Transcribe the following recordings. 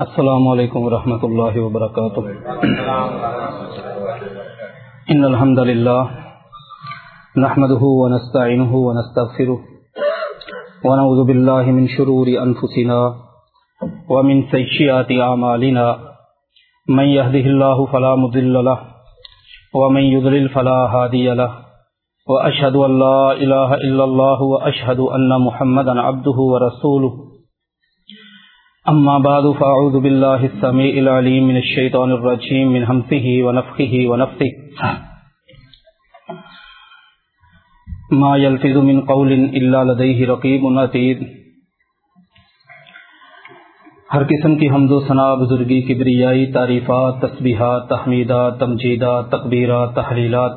السلام علیکم ورحمۃ اللہ وبرکاتہ۔ ان الحمد للہ نحمده ونستعینه ونستغفره ونعوذ بالله من شرور انفسنا ومن سیئات اعمالنا من يهده الله فلا مضل له ومن يضلل فلا هادي له واشهد ان لا اله الا الله واشهد ان محمدا عبده ورسوله أما بعد، فأعوذ بالله السميع العليم من الشيطان الرجيم، من همسه ونفخه ونفثه. ما يلفظ من قول إلا لديه رقيب عتيد ہر قسم کی حمد و ثنا، بزرگی، کبریائی، تعریفات، تسبیحات، تحمیدات، تمجیدات تقبیرات تحلیلات.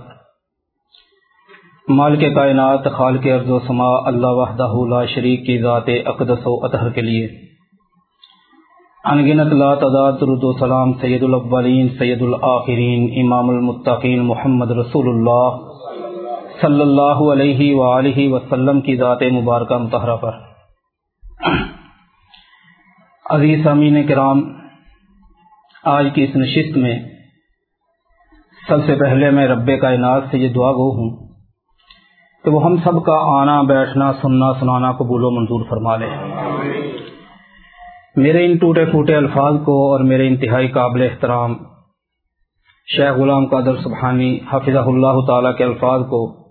مال کے کائنات خال کے ارض و سما، اللہ وحدہ لا شریک کی ذات اقدس و اطہر کے لیے. انگنت لا تعداد درود و سلام سید الاولین، سید الآخرین امام المتقین محمد رسول اللہ صلی اللہ علیہ وآلہ وسلم کی ذات مبارکہ متحرہ پر۔ عزیز امین کرام، آج کی اس نشست میں سب سے پہلے میں رب کائنات سے یہ دعا گو ہوں کہ وہ ہم سب کا آنا، بیٹھنا، سننا، سنانا، قبول و منظور فرما لے۔ میرے ان ٹوٹے پھوٹے الفاظ کو اور میرے انتہائی قابل احترام شیخ غلام قادر سبحانی حافظ اللہ تعالی کے الفاظ کو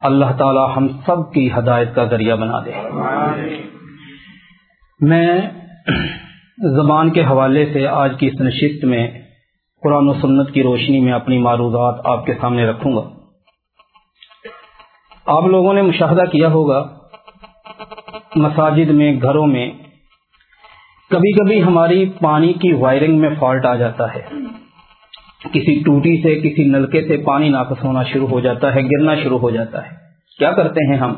اللہ تعالی ہم سب کی ہدایت کا ذریعہ بنا دے۔ میں زبان کے حوالے سے آج کی اس نشست میں قرآن و سنت کی روشنی میں اپنی معروضات آپ کے سامنے رکھوں گا۔ آپ لوگوں نے مشاہدہ کیا ہوگا، مساجد میں، گھروں میں کبھی کبھی ہماری پانی کی وائرنگ میں فالٹ آ جاتا ہے۔ کسی ٹوٹی سے، کسی نلکے سے پانی ناقص ہونا شروع ہو جاتا ہے، گرنا شروع ہو جاتا ہے۔ کیا کرتے ہیں ہم؟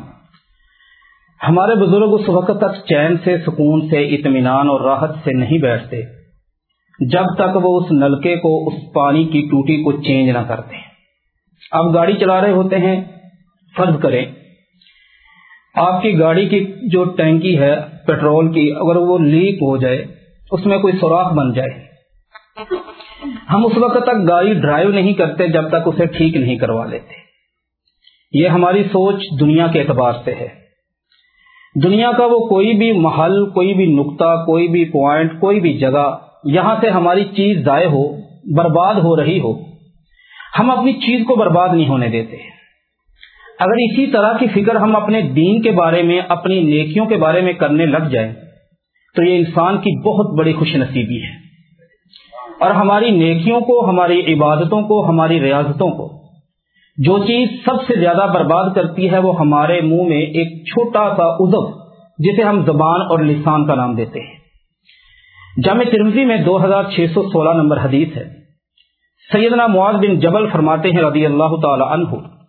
ہمارے بزرگ اس وقت تک چین سے، سکون سے، اطمینان اور راحت سے نہیں بیٹھتے، جب تک وہ اس نلکے کو، اس پانی کی ٹوٹی کو چینج نہ کرتے۔ اب گاڑی چلا رہے ہوتے ہیں، فرض کریں آپ کی گاڑی کی جو ٹینکی ہے پیٹرول کی، اگر وہ لیک ہو جائے، اس میں کوئی سوراخ بن جائے۔ ہم اس وقت تک گاڑی ڈرائیو نہیں کرتے جب تک اسے ٹھیک نہیں کروا لیتے۔ یہ ہماری سوچ دنیا کے اعتبار سے ہے۔ دنیا کا وہ کوئی بھی محل، کوئی بھی نقطہ، کوئی بھی پوائنٹ کوئی بھی جگہ یہاں سے ہماری چیز ضائع ہو، برباد ہو رہی ہو۔ ہم اپنی چیز کو برباد نہیں ہونے دیتے۔ اگر اسی طرح کی فکر ہم اپنے دین کے بارے میں، اپنی نیکیوں کے بارے میں کرنے لگ جائیں، تو یہ انسان کی بہت بڑی خوش نصیبی ہے۔ اور ہماری نیکیوں کو، ہماری عبادتوں کو، ہماری ریاضتوں کو، جو چیز سب سے زیادہ برباد کرتی ہے، وہ ہمارے منہ میں ایک چھوٹا سا ادب جسے ہم زبان اور لسان کا نام دیتے ہیں۔ جامع ترمزی میں دو ہزار چھ سو سولہ نمبر حدیث ہے۔ سیدنا معاذ بن جبل فرماتے ہیں رضی اللہ تعالی عنہ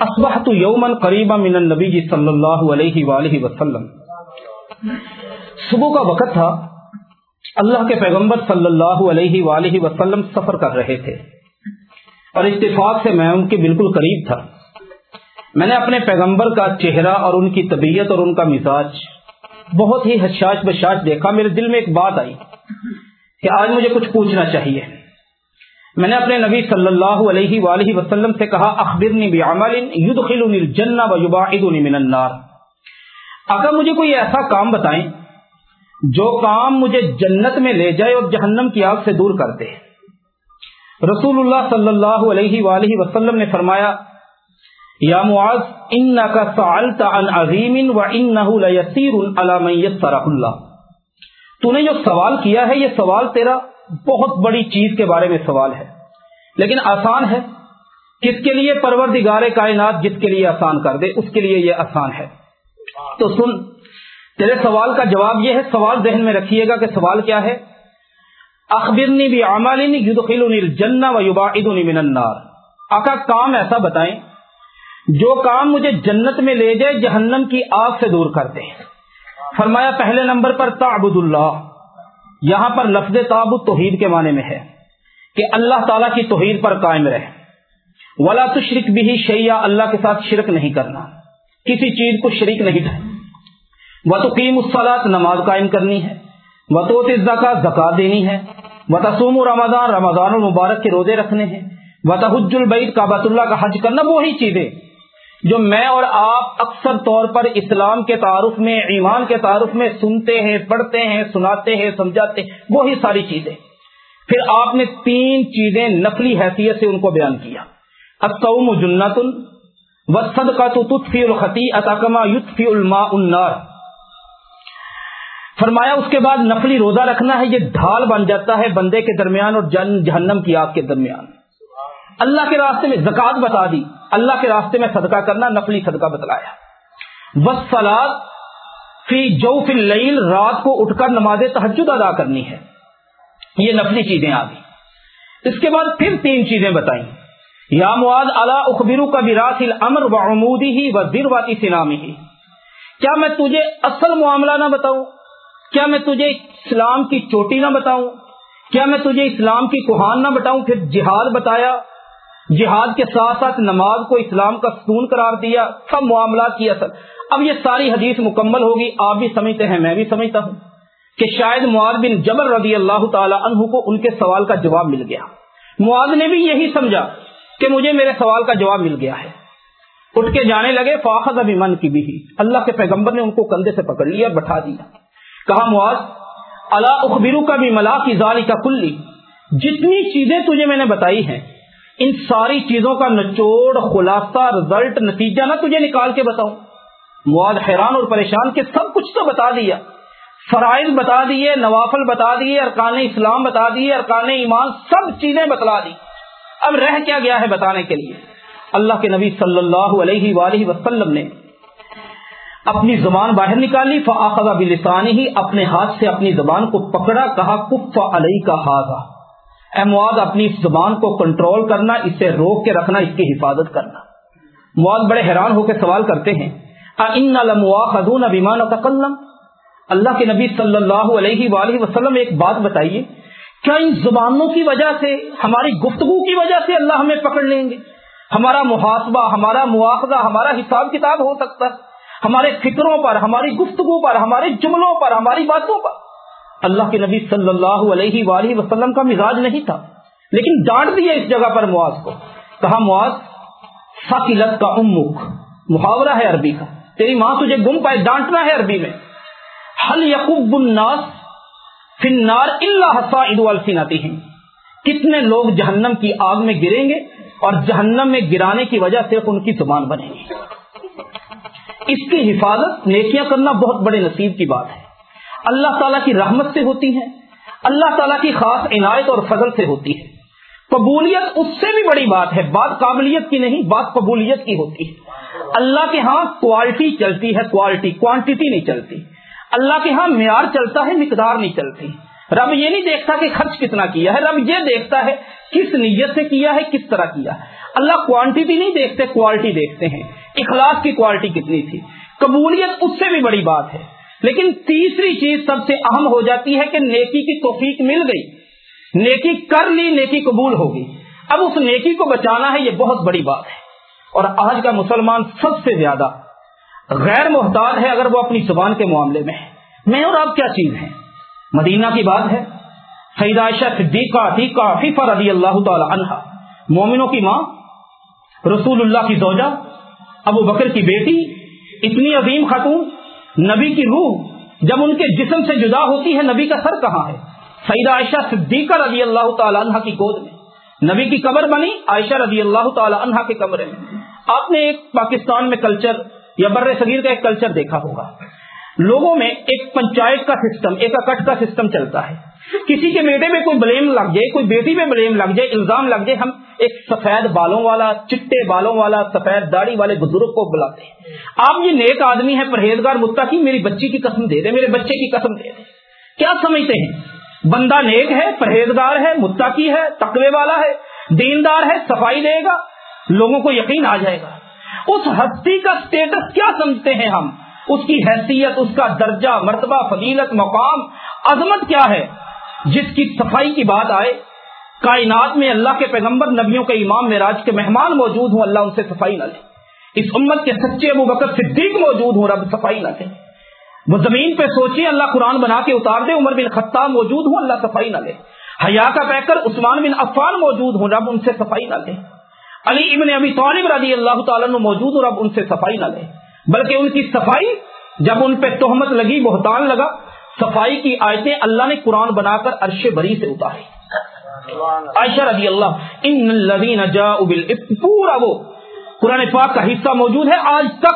اصبحت یومن قریبا من النبی صلی اللہ علیہ وآلہ وسلم. صبح کا وقت تھا، اللہ کے پیغمبر صلی اللہ علیہ وآلہ وسلم سفر کر رہے تھے۔ اور اتفاق سے میں ان کے بالکل قریب تھا۔ میں نے اپنے پیغمبر کا چہرہ اور ان کی طبیعت اور ان کا مزاج بہت ہی حشاش بشاش دیکھا۔ میرے دل میں ایک بات آئی کہ آج مجھے کچھ پوچھنا چاہیے۔ میں نے اپنے نبی صلی اللہ علیہ وآلہ وسلم سے کہا، اخبرنی بعمل يدخلني الجنہ ويباعدني من النار۔ اگر مجھے کوئی ایسا کام بتائیں جو کام مجھے جنت میں لے جائے اور جہنم کی آگ سے دور کر دے۔ رسول اللہ صلی اللہ علیہ وآلہ وسلم نے فرمایا، یا معاذ، انکا سألت عن عظیم وانه لیسیر علی من یسرہ اللہ۔ تو نے جو سوال کیا ہے، یہ سوال تیرا بہت بڑی چیز کے بارے میں سوال ہے۔ لیکن آسان ہے۔ کس کے لیے پروردگار کائنات جس کے لیے آسان کر دے، اس کے لیے یہ آسان ہے۔ تو سن، تیرے سوال کا جواب یہ ہے، سوال ذہن میں رکھیے گا کہ سوال کیا ہے۔ اخبرنی بھی عمالنی یدخلنی الجنہ و یباعدنی من النار۔ آقا، کام ایسا بتائیں، جو کام مجھے جنت میں لے جائے، جہنم کی آگ سے دور کر دے۔ فرمایا، پہلے نمبر پر تعبد اللہ یہاں پر لفظ تعبد توحید کے معنی میں ہے کہ اللہ تعالیٰ کی توحید پر قائم رہے۔ ولا تشرک بھی شیا اللہ کے ساتھ شرک نہیں کرنا۔ کسی چیز کو شریک نہیں وہ تو قیم الصلاط نماز قائم کرنی ہے۔ وطوط کا زکات دینی ہے۔ وطسوم رمضان رمضان المبارک کے روزے رکھنے ہیں۔ وطحج البعید کابۃ اللہ کا حج کرنا وہی چیزیں۔ جو میں اور آپ اکثر طور پر اسلام کے تعارف میں، ایمان کے تعارف میں سنتے ہیں، پڑھتے ہیں، سناتے ہیں، سمجھاتے ہیں، وہی ساری چیزیں۔ پھر آپ نے تین چیزیں نقلی حیثیت سے ان کو بیان کیا۔ اقوم جنت وسد کا تو تطفی الخطی اطاکما یوتفی الما النار۔ فرمایا، اس کے بعد نقلی روزہ رکھنا ہے، یہ ڈھال بن جاتا ہے بندے کے درمیان اور جہنم کی آگ کے درمیان۔ اللہ کے راستے میں زکات بتا دی، اللہ کے راستے میں صدقہ کرنا نقلی صدقہ بتلایا۔ بس سلاد فی جو فی اللیل، رات کو اٹھ کر نماز تحجد ادا کرنی ہے۔ یہ نقلی چیزیں آ گئی اس کے بعد پھر تین چیزیں بتائیں۔ یا مواد اللہ اخبرو کا براس امر و عمودی ہی و درواتی سنامی ہی کیا میں تجھے اصل معاملہ نہ بتاؤں؟ کیا میں تجھے اسلام کی چوٹی نہ بتاؤں؟ کیا میں تجھے اسلام کی کوہان نہ بتاؤں؟ پھر جہاد بتایا۔ جہاد کے ساتھ ساتھ نماز کو اسلام کا ستون قرار دیا، سب معاملات کی اثر اب یہ ساری حدیث مکمل ہوگی، آپ بھی سمجھتے ہیں، میں بھی سمجھتا ہوں کہ شاید معاذ بن جبر رضی اللہ تعالی عنہ کو ان کے سوال کا جواب مل گیا۔ معاذ نے بھی یہی سمجھا کہ مجھے میرے سوال کا جواب مل گیا ہے۔ اٹھ کے جانے لگے، فاخذ ابھی من کی بھی۔ اللہ کے پیغمبر نے ان کو کندھے سے پکڑ لیا، بٹھا دیا۔ کہا، معاذ اللہ اخبرو کا بھی ملا کی کا کلی۔ جتنی چیزیں تجھے میں نے بتائی ہیں ان ساری چیزوں کا نچوڑ، خلاصہ رزلٹ نتیجہ نہ تجھے نکال کے بتاؤں۔ مواد حیران اور پریشان کے سب کچھ تو بتا دیا۔ فرائض بتا دیے، نوافل بتا دیے، ارکان اسلام بتا دیے، ارکان ایمان، سب چیزیں بتلا دی۔ اب رہ کیا گیا ہے بتانے کے لیے؟ اللہ کے نبی صلی اللہ علیہ وآلہ وسلم نے اپنی زبان باہر نکالی فاخذ بلسانی ہی اپنے ہاتھ سے اپنی زبان کو پکڑا، کہا، کف علیہ کا ہاضا اے مواد اپنی زبان کو کنٹرول کرنا، اسے روک کے رکھنا، اس کی حفاظت کرنا۔ مواد بڑے حیران ہو کے سوال کرتے ہیں ان لمواخذون بما نتکلم اللہ کے نبی صلی اللہ علیہ وآلہ وسلم ایک بات بتائیے، کیا ان زبانوں کی وجہ سے، ہماری گفتگو کی وجہ سے اللہ ہمیں پکڑ لیں گے؟ ہمارا محاسبہ، ہمارا مواخذہ، ہمارا حساب کتاب ہو سکتا ہے۔ ہمارے فکروں پر، ہماری گفتگو پر، ہمارے جملوں پر، ہماری باتوں پر۔ اللہ کے نبی صلی اللہ علیہ وآلہ وسلم کا مزاج نہیں تھا۔ لیکن ڈانٹ دیا اس جگہ پر مواز کو۔ کہا مواز فقلت کا امک، محاورہ ہے عربی کا۔ تیری ماں تجھے گم پائے، ڈانٹنا ہے عربی میں۔ حل یقب الناس فنار اللہ حسا الفیناتی ہیں کتنے لوگ جہنم کی آگ میں گریں گے اور جہنم میں گرانے کی وجہ سے ان کی زبان بنے گی۔ اس کی حفاظت نیکیاں کرنا بہت بڑے نصیب کی بات ہے۔ اللہ تعالیٰ کی رحمت سے ہوتی ہے اللہ تعالیٰ کی خاص عنایت اور فضل سے ہوتی ہے قبولیت اس سے بھی بڑی بات ہے، بات قابلیت کی نہیں، بات قبولیت کی ہوتی ہے۔ اللہ کے ہاں کوالٹی چلتی ہے کوالٹی کوانٹٹی نہیں چلتی۔ اللہ کے ہاں معیار چلتا ہے، مقدار نہیں چلتی۔ رب یہ نہیں دیکھتا کہ خرچ کتنا کیا ہے، رب یہ دیکھتا ہے کس نیت سے کیا ہے، کس طرح کیا ہے۔ اللہ کوانٹٹی نہیں دیکھتے کوالٹی دیکھتے ہیں۔ اخلاص کی کوالٹی کتنی تھی۔ قبولیت اس سے بھی بڑی بات ہے۔ لیکن تیسری چیز سب سے اہم ہو جاتی ہے کہ نیکی کی توفیق مل گئی۔ نیکی کر لی، نیکی قبول ہوگی۔ اب اس نیکی کو بچانا ہے، یہ بہت بڑی بات ہے۔ اور آج کا مسلمان سب سے زیادہ غیر محتاط ہے اگر وہ اپنی زبان کے معاملے میں ہے۔ میں اور آپ کیا چیز ہیں؟ مدینہ کی بات ہے۔ سعید عائشہ صدیقہ، عتیقہ رضی اللہ تعالی عنہ۔ مومنوں کی ماں، رسول اللہ کی زوجہ، ابو بکر کی بیٹی، اتنی عظیم خاتون۔ نبی کی روح جب ان کے جسم سے جدا ہوتی ہے، نبی کا سر کہاں ہے؟ سیدہ عائشہ صدیقہ رضی اللہ تعالی عنہ کی گود میں۔ نبی کی قبر بنی، عائشہ رضی اللہ تعالی عنہ کے کمرے میں۔ آپ نے ایک پاکستان میں کلچر یا بر صغیر کا ایک کلچر دیکھا ہوگا۔ لوگوں میں ایک پنچایت کا سسٹم، ایک اکٹ کا سسٹم چلتا ہے۔ کسی کے بیٹے میں کوئی بلیم لگ جائے، کوئی بیٹی میں بلیم لگ جائے، الزام لگ جائے، ہم ایک سفید بالوں والا، چٹے بالوں والا، سفید داڑھی والے بزرگ کو بلاتے ہیں۔ آپ یہ نیک آدمی ہے پرہیزگار متا میری بچی کی قسم دے دے، میرے بچے کی قسم دے دے۔ کیا سمجھتے ہیں؟ بندہ نیک ہے، پرہیزگار ہے متا ہے، تقوی والا ہے، دیندار ہے، صفائی دے گا، لوگوں کو یقین آ جائے گا۔ اس ہستی کا اسٹیٹس کیا سمجھتے ہیں ہم؟ اس کی حیثیت، اس کا درجہ، مرتبہ، فضیلت، مقام، عظمت کیا ہے؟ جس کی صفائی کی بات آئے، کائنات میں اللہ کے پیغمبر نبیوں کے امام معراج کے مہمان موجود ہوں، اللہ ان سے صفائی نہ لے۔ اس امت کے سچے ابو بکر صدیق موجود ہوں، رب صفائی نہ لے وہ زمین پہ سوچیے اللہ قرآن بنا کے اتار دے، عمر بن خطاب موجود ہوں، اللہ صفائی نہ لے۔ حیا کا پیکر عثمان بن عفان موجود ہوں، رب ان سے صفائی نہ لے۔ علی ابن ابی طالب رضی اللہ تعالیٰ موجود ہوں، رب ان سے صفائی نہ لے۔ بلکہ ان کی صفائی جب ان پہ تہمت لگی، بہتان لگا صفائی کی آیتیں اللہ نے قرآن بنا کر عرش بری سے اتاری۔ عائشہ رضی اللہ ان الذین جاءوا بالافک پورا وہ قرآن پاک کا حصہ موجود ہے، آج تک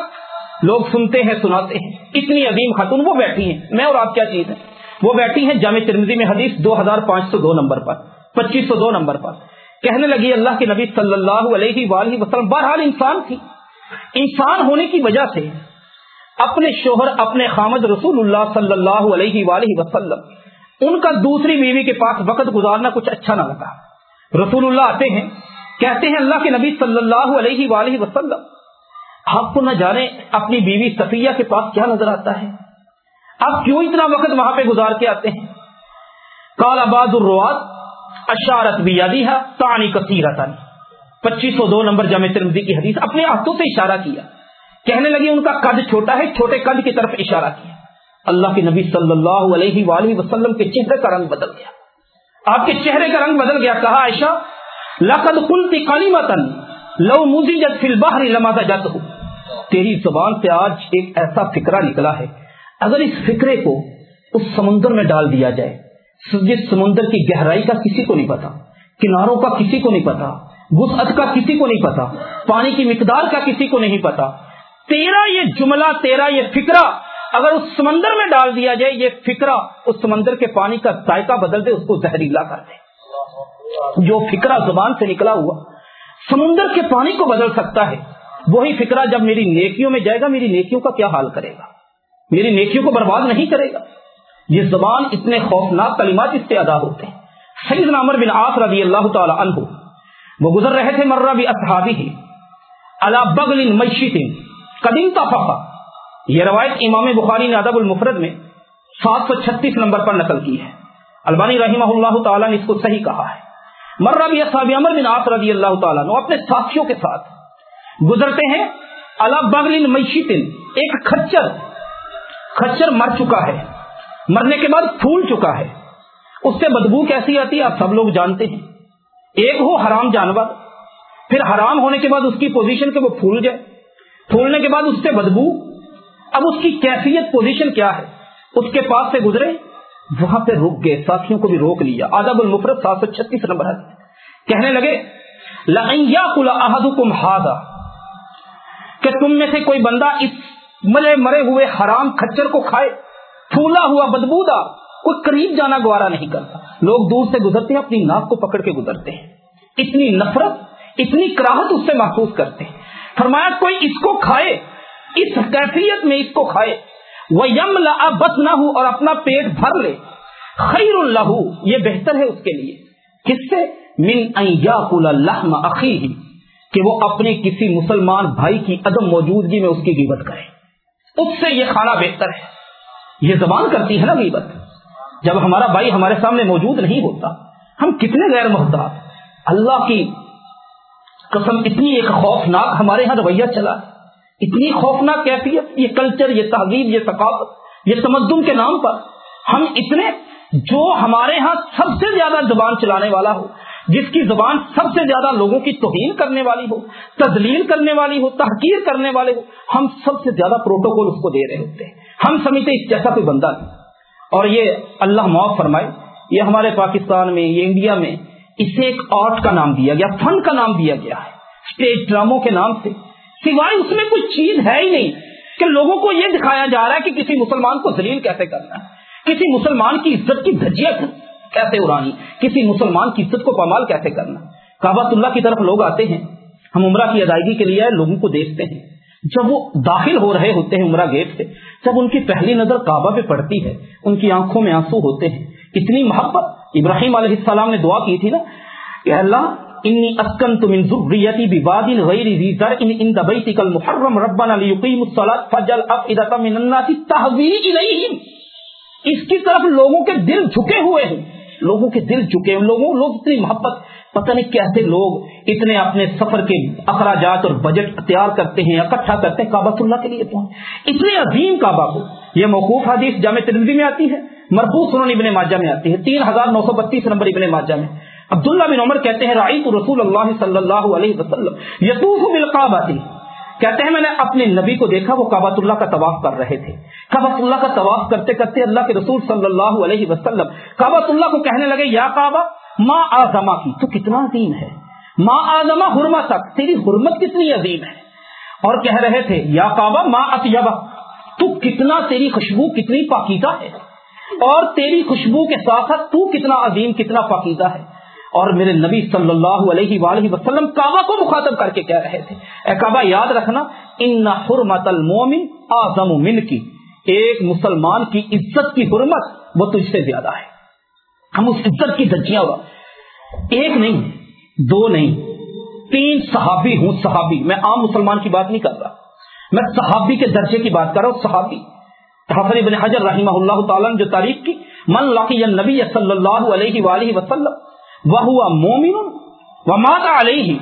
لوگ سنتے ہیں، سناتے ہیں۔ اتنی عظیم خاتون وہ بیٹھی ہیں۔ میں اور آپ کیا چیز ہے وہ بیٹھی ہیں جامع ترمزی میں حدیث دو ہزار پانچ سو دو نمبر پر، پچیس سو دو نمبر پر۔ کہنے لگی، اللہ کے نبی صلی اللہ علیہ وآلہ وسلم بہرحال انسان تھی۔ انسان ہونے کی وجہ سے اپنے شوہر، اپنے خامد رسول اللہ صلی اللہ علیہ وآلہ وسلم۔ ان کا دوسری بیوی کے پاس وقت گزارنا کچھ اچھا نہ لگا رسول اللہ آتے ہیں، کہتے ہیں اللہ کے نبی صلی اللہ علیہ وآلہ وسلم آپ کو نہ جانے اپنی بیوی صفیہ کے پاس کیا نظر آتا ہے۔ آپ کیوں اتنا وقت وہاں پہ گزار کے آتے ہیں؟ کال آباد الرواد اشارت بھی یادی ہے تانی کثیر پچیس سو دو نمبر جامع ترمزی کی حدیث اپنے ہاتھوں سے اشارہ کیا۔ کہنے لگی ان کا قد چھوٹا ہے، چھوٹے قد کی طرف اشارہ کیا۔ اللہ کے نبی صلی اللہ علیہ وآلہ وسلم کے چہرے کا رنگ بدل گیا۔ آپ کے چہرے کا رنگ بدل گیا، کہا عائشہ، لقد قلت قلیمتا لو مزیجت فی البحر لما جات تیری زبان سے آج ایک ایسا فکرہ نکلا ہے۔ اگر اس فکرے کو اس سمندر میں ڈال دیا جائے جس سمندر کی گہرائی کا کسی کو نہیں پتا، کناروں کا کسی کو نہیں پتا، وسعت کا کسی کو نہیں پتا، پانی کی مقدار کا کسی کو نہیں پتا تیرا یہ جملہ، تیرا یہ فکرہ اگر اس سمندر میں ڈال دیا جائے، یہ فکرہ اس سمندر کے پانی کا ذائقہ بدل دے، اس کو زہریلا کر دے۔ جو فکرہ زبان سے نکلا ہوا، سمندر کے پانی کو بدل سکتا ہے۔ وہی فکرہ جب میری نیکیوں میں جائے گا، میری نیکیوں کا کیا حال کرے گا؟ میری نیکیوں کو برباد نہیں کرے گا۔ یہ زبان اتنے خوفناک کلمات اس سے ادا ہوتے ہیں۔ سید نامر بن آف رضی اللہ تعالی عنہ، وہ گزر رہے تھے مرہ بھی اصحابی ہی اللہ بغل مشیت۔ قدیم تفقہ یہ روایت امام بخاری نے ادب المفرد میں سات سو چھتیس نمبر پر نقل کی ہے۔ البانی رحمہ اللہ تعالیٰ نے اس کو صحیح کہا ہے۔ مرہ بھی صحابی عمر بن آپ رضی اللہ تعالیٰ نے اپنے ساتھیوں کے ساتھ گزرتے ہیں۔ اللہ بغل ایک کھچر کھچر مر چکا ہے۔ مرنے کے بعد پھول چکا ہے۔ اس سے بدبو کیسی آتی ہے؟ آپ سب لوگ جانتے ہیں۔ ایک ہو حرام جانور، پھر حرام ہونے کے بعد اس کی پوزیشن کے وہ پھول جائے۔ پھولنے کے بعد اس سے بدبو۔ اب اس کی کیفیت پوزیشن کیا ہے؟ اس کے پاس سے گزرے، وہاں پہ رک گئے، ساتھیوں کو بھی روک لیا۔ آداب المفرت سات سو چھتیس نمبر ہے۔ کہنے لگے لیا ہادا کہ تم میں سے کوئی بندہ اس ملے مرے ہوئے حرام کچر کو کھائے، پھولا ہوا بدبودا، کوئی قریب جانا گوارا نہیں کرتا۔ لوگ دور سے گزرتے ہیں، اپنی ناک کو پکڑ کے گزرتے ہیں۔ اتنی نفرت، اتنی کراہت اس سے محسوس کرتے ہیں۔ فرمایا کوئی اس کو کھائے، اس کیفیت میں اس کو کھائے۔ وہ یم بس نہ ہو اور اپنا پیٹ بھر لے۔ خیر اللہ یہ بہتر ہے اس کے لیے۔ کس سے؟ من اللہ عقی کہ وہ اپنے کسی مسلمان بھائی کی عدم موجودگی میں اس کی غیبت کرے۔ اس سے یہ کھانا بہتر ہے۔ یہ زبان کرتی ہے نا غیبت۔ جب ہمارا بھائی ہمارے سامنے موجود نہیں ہوتا، ہم کتنے غیر محتاط۔ اللہ کی قسم، اتنی ایک خوفناک ہمارے یہاں رویہ چلا۔ اتنی خوفناک کیفیت، یہ کلچر یہ تہذیب، یہ ثقافت، یہ تمدن کے نام پر ہم اتنے، جو ہمارے ہاں سب سے زیادہ زبان چلانے والا ہو، جس کی زبان سب سے زیادہ لوگوں کی توہین کرنے والی ہو تزلیل کرنے والی ہو، تحقیر کرنے والے ہو، ہم سب سے زیادہ پروٹوکول اس کو دے رہے ہوتے ہیں۔ ہم سمجھتے اس جیسا کوئی بندہ نہیں۔ اور یہ اللہ معاف فرمائے، یہ ہمارے پاکستان میں، یہ انڈیا میں اسے ایک آرٹ کا نام دیا گیا، فن کا نام دیا گیا ہے۔ اسٹیج ڈراموں کے نام سے۔ سوائے اس میں کوئی چیز ہے ہی نہیں کہ لوگوں کو یہ دکھایا جا رہا ہے کہ کسی مسلمان کو ذلیل کیسے کرنا ہے۔ کسی مسلمان کی عزت کی دھجیا کیسے اڑانی کسی مسلمان کی عزت کو پامال کیسے کرنا کابت اللہ کی طرف لوگ آتے ہیں۔ ہم عمرہ کی ادائیگی کے لیے لوگوں کو دیکھتے ہیں۔ جب وہ داخل ہو رہے ہوتے ہیں عمرہ گیٹ سے جب ان کی پہلی نظر کعبہ پہ پڑتی ہے۔ ان کی آنکھوں میں آنسو ہوتے ہیں۔ اتنی محبت ابراہیم علیہ السلام نے دعا کی تھی نا کہ اللہ، انی اسکن تم ذریتی بباد غیر ذی ذر ان عند بیتک المحرم ربنا لیقیموا الصلاۃ فجل افئدۃ من الناس تهوی الیہم۔ اس کی طرف لوگوں کے دل جھکے ہوئے ہیں۔ لوگوں کے دل جھکے ہیں لوگوں، لوگ اتنی محبت، پتہ نہیں کیسے لوگ اتنے اپنے سفر کے اخراجات اور بجٹ تیار کرتے ہیں، اکٹھا کرتے ہیں، کعبۃ اللہ کے لیے پہنچ اتنے عظیم کعبہ کو۔ یہ موقوف حدیث جامع ترمزی میں آتی ہے۔ مرفوع سنن ابن ماجہ میں آتی ہے۔ تین ہزار نو سو بتیس نمبر ابن ماجہ میں۔ عبداللہ بن عمر کہتے ہیں رائی تو رسول اللہ صلی اللہ علیہ وسلم یسوف بالقابتی کہتے ہیں، میں نے اپنے نبی کو دیکھا، وہ کابت اللہ کا طواف کر رہے تھے۔ کابت اللہ کا طواف کرتے کرتے اللہ کے رسول صلی اللہ علیہ وسلم کابت اللہ کو کہنے لگے، یا کعبہ ماں آزما کی تو کتنا عظیم ہے۔ ماں آزما حرما تک، تیری حرمت کتنی عظیم ہے۔ اور کہہ رہے تھے، یا کعبہ ماں اطیبہ تو کتنا تیری خوشبو کتنی پاکیزہ ہے۔ اور تیری خوشبو کے ساتھ ساتھ تو کتنا عظیم، کتنا پاکیزہ ہے۔ اور میرے نبی صلی اللہ علیہ وآلہ وسلم کعبہ کو مخاطب کر کے کہہ رہے تھے۔ اے کعبہ، یاد رکھنا، ان حرمت المومن اعظم من کی ایک مسلمان کی عزت کی حرمت وہ تجھ سے زیادہ ہے۔ ہم اس عزت کی دجیاں ہوا۔ ایک نہیں، دو نہیں، تین صحابی ہوں، صحابی۔ میں عام مسلمان کی بات نہیں کر رہا۔ میں صحابی کے درجے کی بات کر رہا ہوں، صحابی۔ حفر ابن حجر رحمہ اللہ تعالیٰ نے جو تاریخ کی، من لقی النبی صلی اللہ علیہ وآلہ وسلم وہ مومن و ماتا علیہ.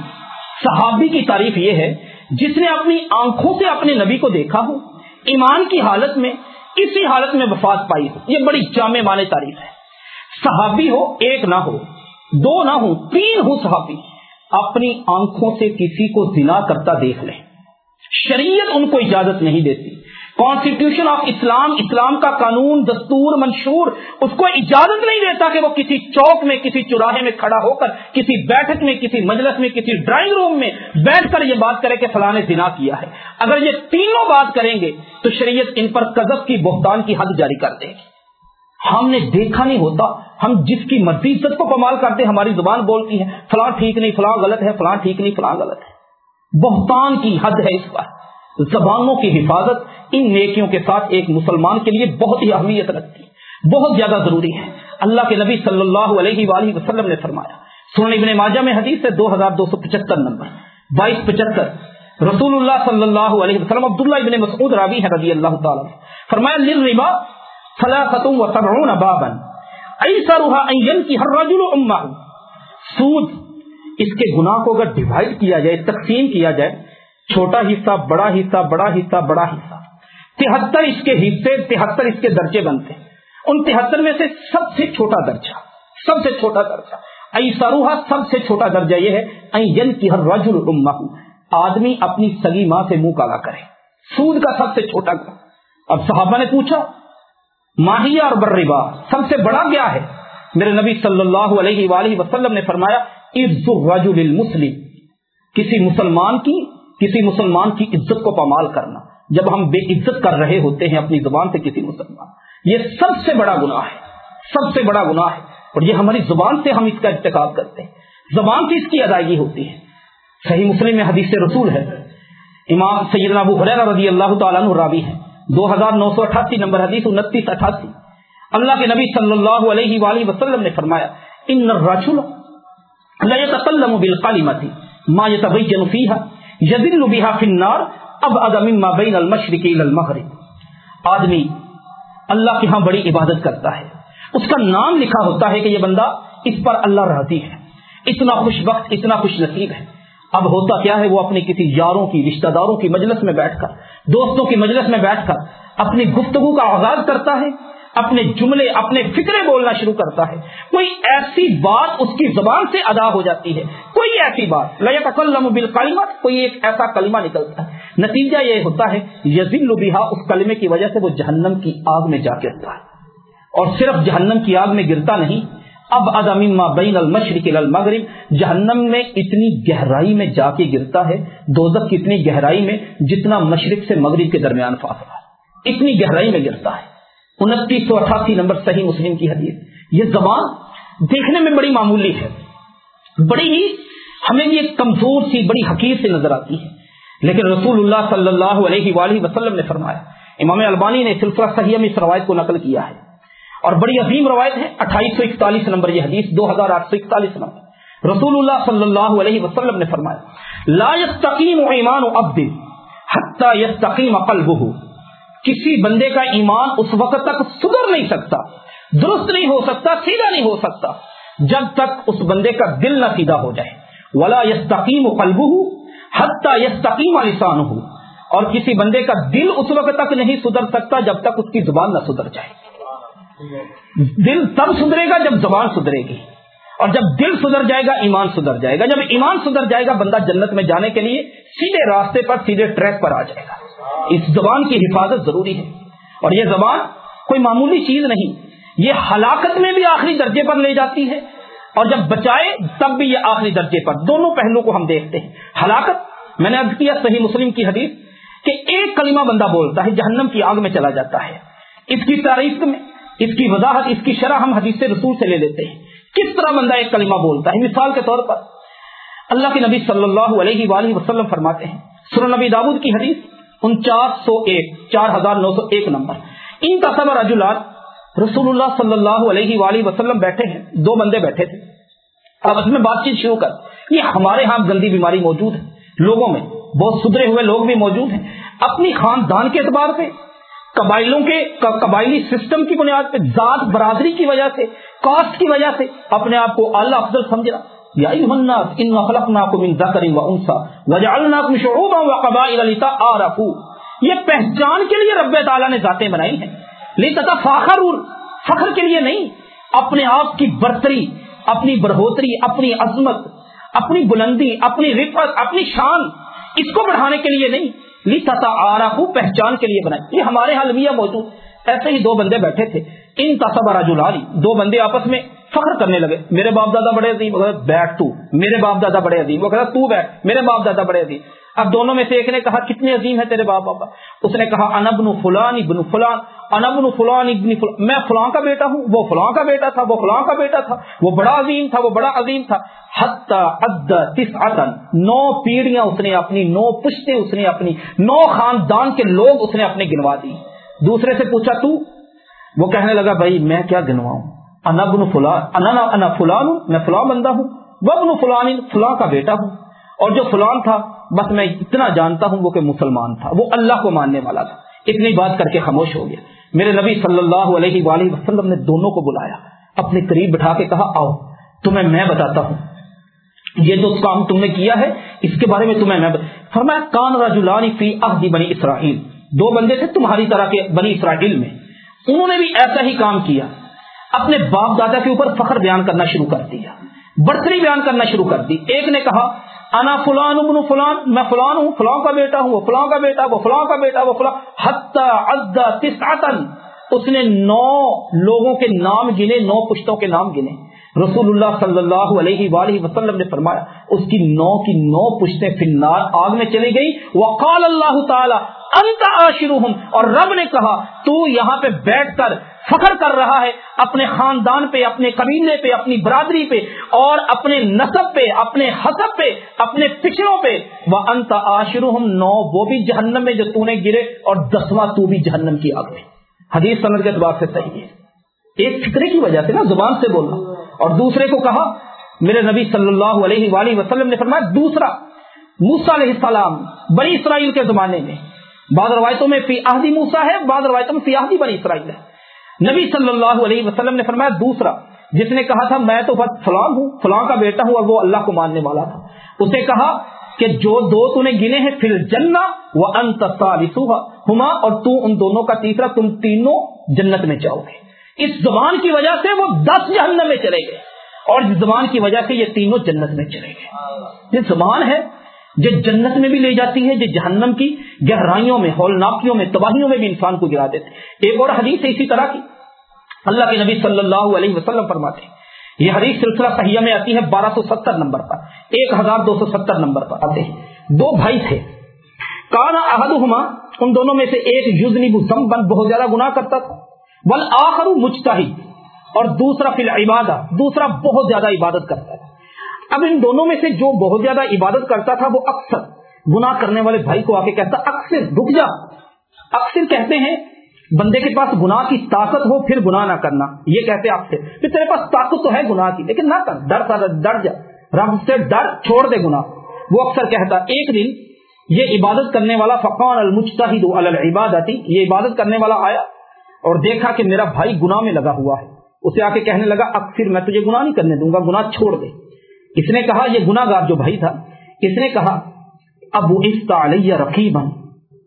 صحابی کی تعریف یہ ہے، جس نے اپنی آنکھوں سے اپنے نبی کو دیکھا ہو، ایمان کی حالت میں اسی حالت میں وفات پائی ہو. یہ بڑی جامع مانے تعریف ہے۔ صحابی ہو، ایک نہ ہو، دو نہ ہو، تین ہو صحابی، اپنی آنکھوں سے کسی کو زنا کرتا دیکھ لیں۔ شریعت ان کو اجازت نہیں دیتی۔ کانسٹیٹیوشن آف اسلام اسلام کا قانون، دستور، منشور، اس کو اجازت نہیں دیتا کہ وہ کسی چوک میں، کسی چوراہے میں کھڑا ہو کر، کسی بیٹھک میں، کسی مجلس میں، کسی ڈرائنگ روم میں بیٹھ کر یہ بات کرے کہ فلاں نے زنا کیا ہے۔ اگر یہ تینوں بات کریں گے تو شریعت ان پر قذف کی بہتان کی حد جاری کر دے گی۔ ہم نے دیکھا نہیں ہوتا۔ ہم جس کی مرضی عزت کو کمال کرتے، ہماری زبان بولتی ہے، فلاں ٹھیک نہیں، فلاں غلط ہے، فلاں ٹھیک نہیں، فلاں غلط ہے۔ بہتان کی حد ہے اس پر۔ زبانوں کی حفاظت ان نیکیوں کے ساتھ ایک مسلمان کے لیے بہت ہی اہمیت رکھتی ہے، بہت زیادہ ضروری ہے۔ اللہ کے نبی صلی اللہ علیہ وآلہ وسلم نے فرمایا، سنن ابن ماجہ میں حدیث سے دو ہزار دو سو پچہتر نمبر، بائیس پچہتر رسول اللہ صلی اللہ علیہ وسلم عبداللہ ابن مسعود راوی ہے رضی اللہ تعالیٰ فرمایا، للربا فلافتم و سبعون بابن ایسرها ان ینکی ہر رجل امہ سود اس کے گناہ کو اگر ڈیوائڈ کیا جائے، تقسیم کیا جائے، چھوٹا حصہ، بڑا حصہ بڑا حصہ بڑا حصہ۔ تہتر اس کے حصے، تہتر اس کے درجے بنتے ان تہتر میں سے سب سے چھوٹا درجہ، سب سے چھوٹا درجہ۔ ایسروہا سب سے چھوٹا درجہ یہ ہے کی ہر رجل آدمی اپنی سگی ماں سے منہ کالا کرے۔ سود کا سب سے چھوٹا گناہ۔ اب صحابہ نے پوچھا ماہیا اور بربا سب سے بڑا کیا ہے؟ میرے نبی صلی اللہ علیہ وآلہ وسلم نے فرمایا، عز الرجل المسلم کسی مسلمان کی، کسی مسلمان کی عزت کو پامال کرنا۔ جب ہم بے عزت کر رہے ہوتے ہیں اپنی زبان سے کسی مسلمان، یہ سب سے بڑا گناہ ہے، سب سے بڑا گناہ ہے۔ اور یہ ہماری زبان سے ہم اس کا ارتکاب کرتے ہیں۔ زبان سے اس کی ادائیگی ہوتی ہے۔ صحیح مسلم میں حدیث رسول ہے۔ امام سیدنا ابو حریرہ رضی اللہ تعالیٰ عنہ راوی ہے۔ دو ہزار نو سو اٹھاسی نمبر حدیث انتیس اٹھاسی۔ اللہ کے نبی صلی اللہ علیہ وآلہ وسلم نے فرمایا، ان الرجل لا يتكلم بالكلمه ما يتبين فيها یزل بها فی النار اب ادم بین المشرق المغرب. آدمی اللہ کی ہاں بڑی عبادت کرتا ہے. اس کا نام لکھا ہوتا ہے کہ یہ بندہ اس پر اللہ راضی ہے. اتنا خوش وقت، اتنا خوش نصیب ہے. اب ہوتا کیا ہے وہ اپنے کسی یاروں کی، رشتہ داروں کی مجلس میں بیٹھ کر، دوستوں کی مجلس میں بیٹھ کر اپنی گفتگو کا آغاز کرتا ہے، اپنے جملے، اپنے فکرے بولنا شروع کرتا ہے. کوئی ایسی بات اس کی زبان سے ادا ہو جاتی ہے. کوئی ایسی بات لم بال کوئی ایک ایسا کلمہ نکلتا ہے. نتیجہ یہ ہوتا ہے یزین لبیہ اس کلمے کی وجہ سے وہ جہنم کی آگ میں جا گرتا ہے۔ اور صرف جہنم کی آگ میں گرتا نہیں، اب اداما بین المشرق المغرب، جہنم میں اتنی گہرائی میں جا کے گرتا ہے دوزک کی اتنی گہرائی میں جتنا مشرق سے مغرب کے درمیان فاصلہ اتنی گہرائی میں گرتا ہے۔ انتیس سو اٹھاسی نمبر صحیح مسلم کی حدیث۔ یہ زبان دیکھنے میں بڑی معمولی ہے۔ بڑی ہی ہمیں یہ کمزور سی، بڑی حقیق سے نظر آتی ہے۔ لیکن رسول اللہ صلی اللہ علیہ وآلہ وسلم نے فرمایا، امام البانی نے سلسلہ صحیح میں اس روایت کو نقل کیا ہے۔ اور بڑی عظیم روایت ہے، اٹھائیس سو اکتالیس نمبر، یہ حدیث دو ہزار آٹھ سو اکتالیس نمبر۔ رسول اللہ صلی اللہ علیہ وسلم نے فرمایا، لا يستقیم ایمان عبد حتی یستقیم قلبہ۔ کسی بندے کا ایمان اس وقت تک سدھر نہیں سکتا، درست نہیں ہو سکتا، سیدھا نہیں ہو سکتا، جب تک اس بندے کا دل نہ سیدھا ہو جائے۔ ولا یستقیم قلب ہو حتیٰ یستقیم لسان ہو اور کسی بندے کا دل اس وقت تک نہیں سدھر سکتا جب تک اس کی زبان نہ سدھر جائے۔ دل تب سدھرے گا جب زبان سدھرے گی، اور جب دل سدھر جائے گا، ایمان سدھر جائے گا۔ جب ایمان سدھر جائے گا، بندہ جنت میں جانے کے لیے سیدھے راستے پر، سیدھے ٹریک پر آ جائے گا۔ اس زبان کی حفاظت ضروری ہے۔ اور یہ زبان کوئی معمولی چیز نہیں، یہ ہلاکت میں بھی آخری درجے پر لے جاتی ہے۔ اور جب بچائے تب بھی یہ آخری درجے پر۔ دونوں پہلو کو ہم دیکھتے ہیں۔ ہلاکت، میں نے ارد کیا صحیح مسلم کی حدیث کہ ایک کلمہ بندہ بولتا ہے، جہنم کی آگ میں چلا جاتا ہے۔ اس کی تعریف میں، اس کی وضاحت، اس کی شرح ہم حدیث رسول سے لے لیتے ہیں۔ کس طرح بندہ ایک کلمہ بولتا ہے؟ مثال کے طور پر، اللہ کے نبی صلی اللہ علیہ وآلہ وسلم فرماتے ہیں سر نبی داود کی حدیث انچاس سو ایک، چار ہزار نو سو ایک نمبر۔ ان کا سب رجولات رسول اللہ صلی اللہ علیہ وآلہ وسلم بیٹھے ہیں، دو بندے بیٹھے تھے۔ اب اس میں بات چیت شروع کر۔ یہ ہمارے ہاں گندی بیماری موجود ہے۔ لوگوں میں بہت سدھرے ہوئے لوگ بھی موجود ہیں۔ اپنی خاندان کے اعتبار سے، قبائلوں کے، قبائلی سسٹم کی بنیاد پہ، ذات برادری کی وجہ سے، کاسٹ کی وجہ سے اپنے آپ کو اللہ افضل سمجھنا۔ یا ان خلقناکم من ذکر و انثى وجعلناکم شعوبا وقبائل لتعارفوا۔ یہ پہچان کے لیے رب تعالی نے ذاتیں بنائی ہیں۔ لتا فخر فخر کے لیے نہیں، اپنے آپ کی برتری، اپنی برہوتری اپنی عظمت، اپنی بلندی، اپنی رفت اپنی شان، اس کو بڑھانے کے لیے نہیں۔ لتا آرا پہچان کے لیے بنائی یہ ہمارے حال میاں موجود۔ ایسے ہی دو بندے بیٹھے تھے۔ ان تصبر جلاری دو بندے آپس میں فخر کرنے لگے۔ میرے باپ دادا بڑے عظیم بیٹھ تو۔ میرے باپ دادا بڑے عظیم۔ وہ کہتا، تو بیٹھ۔ میرے باپ دادا بڑے عظیم۔ اب دونوں میں سے ایک نے کہا، کتنے عظیم ہے تیرے باپ بابا اس نے کہا انبن فلان ابن فلان انبن فلان ابن فلان میں فلاں کا بیٹا ہوں، وہ فلاں کا بیٹا تھا، وہ فلاں کا بیٹا تھا، وہ بڑا عظیم تھا، وہ بڑا عظیم تھا۔ نو پیڑیاں اس نے اپنی، نو پشتے اس نے اپنی، نو خاندان کے لوگ اس نے اپنے گنوا دی۔ دوسرے سے پوچھا، تو؟ وہ کہنے لگا، بھائی، میں کیا گنواؤں؟ انبن فلان انا فلان ہوں، میں فلاں بندہ ہوں، وہ ابن فلان، فلاں کا بیٹا ہوں۔ اور جو فلان تھا، بس میں اتنا جانتا ہوں وہ کہ مسلمان تھا، وہ اللہ کو ماننے والا تھا۔ اتنی بات کر کے خاموش ہو گیا۔ میرے نبی صلی اللہ علیہ وآلہ وسلم نے دونوں کو بلایا، اپنے قریب بٹھا کے کہا، آؤ، تمہیں میں بتاتا ہوں۔ یہ جو کام تم نے کیا ہے، اس کے بارے میں تمہیں میں فرمایا، کان رجولانی فی اہدی بنی اسرائیل۔ دو بندے تھے تمہاری طرح کے بنی اسرائیل میں۔ انہوں نے بھی ایسا ہی کام کیا۔ اپنے باپ دادا کے اوپر فخر بیان کرنا شروع کر دیا۔ برتری بیان کرنا شروع کر دی۔ ایک نے کہا انا فلان ابن فلان، میں فلان ہوں فلاں کا بیٹا ہوں، وہ فلاں کا بیٹا، وہ فلاں کا بیٹا، وہ فلاں اس نے نو لوگوں کے نام گنے، نو پشتوں کے نام گنے۔ رسول اللہ صلی اللہ علیہ وآلہ وسلم نے فرمایا، اس کی نو کی نو پشتیں فنار آگ میں چلی گئی وقال اللہ تعالی، انت آشرہم اور رب نے کہا، تو یہاں پہ بیٹھ کر فخر کر رہا ہے اپنے خاندان پہ، اپنے قبیلے پہ، اپنی برادری پہ، اور اپنے نصب پہ، اپنے حسب پہ، اپنے پچھڑوں پہ۔ وہ انت آشر نو، وہ بھی جہنم میں جو تو نے گرے، اور دسواں تو بھی جہنم کی آگ میں۔ حدیث سمجھ کے اعتبار سے صحیح ہے۔ ایک فکرے کی وجہ سے نا زبان سے بولنا۔ اور دوسرے کو کہا، میرے نبی صلی اللہ علیہ وآلہ وسلم نے فرمایا، دوسرا موسا علیہ السلام، بنی اسرائیل کے زمانے میں۔ بعض روایتوں میں فی آہدی موسا ہے، بعض روایتوں میں فی آہدی بنی اسرائیل ہے۔ نبی صلی اللہ علیہ وسلم نے فرمایا، دوسرا، جس نے کہا تھا، میں تو بس فلاں ہوں، فلاں کا بیٹا ہوں، اور وہ اللہ کو ماننے والا تھا۔ اسے کہا کہ جو دو تو نے گنے ہیں پھر جننا وہ ہما اور تو ان دونوں کا تیسرا، تم تینوں جنت میں جاؤ گے۔ اس زبان کی وجہ سے وہ دس جہنم میں چلے گئے، اور اس زبان کی وجہ سے یہ تینوں جنت میں چلے گئے۔ یہ زبان ہے جو جنت میں بھی لے جاتی ہے، جو جہنم کی گہرائیوں میں، ہولناکیوں میں، تباہیوں میں بھی انسان کو گرا دیتے ایک اور حدیث ہے اسی طرح کی۔ اللہ کے نبی صلی اللہ علیہ وسلم فرماتے یہ حدیث سلسلہ صحیح میں آتی ہے بارہ سو ستر نمبر پر، ایک ہزار دو سو ستر نمبر پر۔ آتے ہیں۔ دو بھائی تھے۔ کانا احد ان دونوں میں سے ایک یوزنی بن بہت زیادہ گناہ کرتا تھا۔ بل آخر ہی اور دوسرا فی عبادت دوسرا بہت زیادہ عبادت کرتا تھا۔ اب ان دونوں میں سے جو بہت زیادہ عبادت کرتا تھا وہ اکثر گناہ کرنے والے بھائی کو آ کے کہتا، اکثر رک جا۔ اکثر کہتے ہیں، بندے کے پاس گناہ کی طاقت ہو، پھر گناہ نہ کرنا۔ یہ کہتے اکثر پھر تیرے پاس طاقت تو ہے گناہ کی، لیکن نہ کر، ڈر ڈر جا۔ رب سے ڈر چھوڑ دے گناہ۔ وہ اکثر کہتا، ایک دن یہ عبادت کرنے والا فقان المجتہد العبادتی یہ عبادت کرنے والا آیا اور دیکھا کہ میرا بھائی گناہ میں لگا ہوا ہے۔ اسے آ کے کہنے لگا، اکثر میں تجھے گناہ نہیں کرنے دوں گا، گناہ چھوڑ دے۔ اس نے کہا، یہ گناگار جو بھائی تھا، اس نے کہا ابو علیہ رقیبن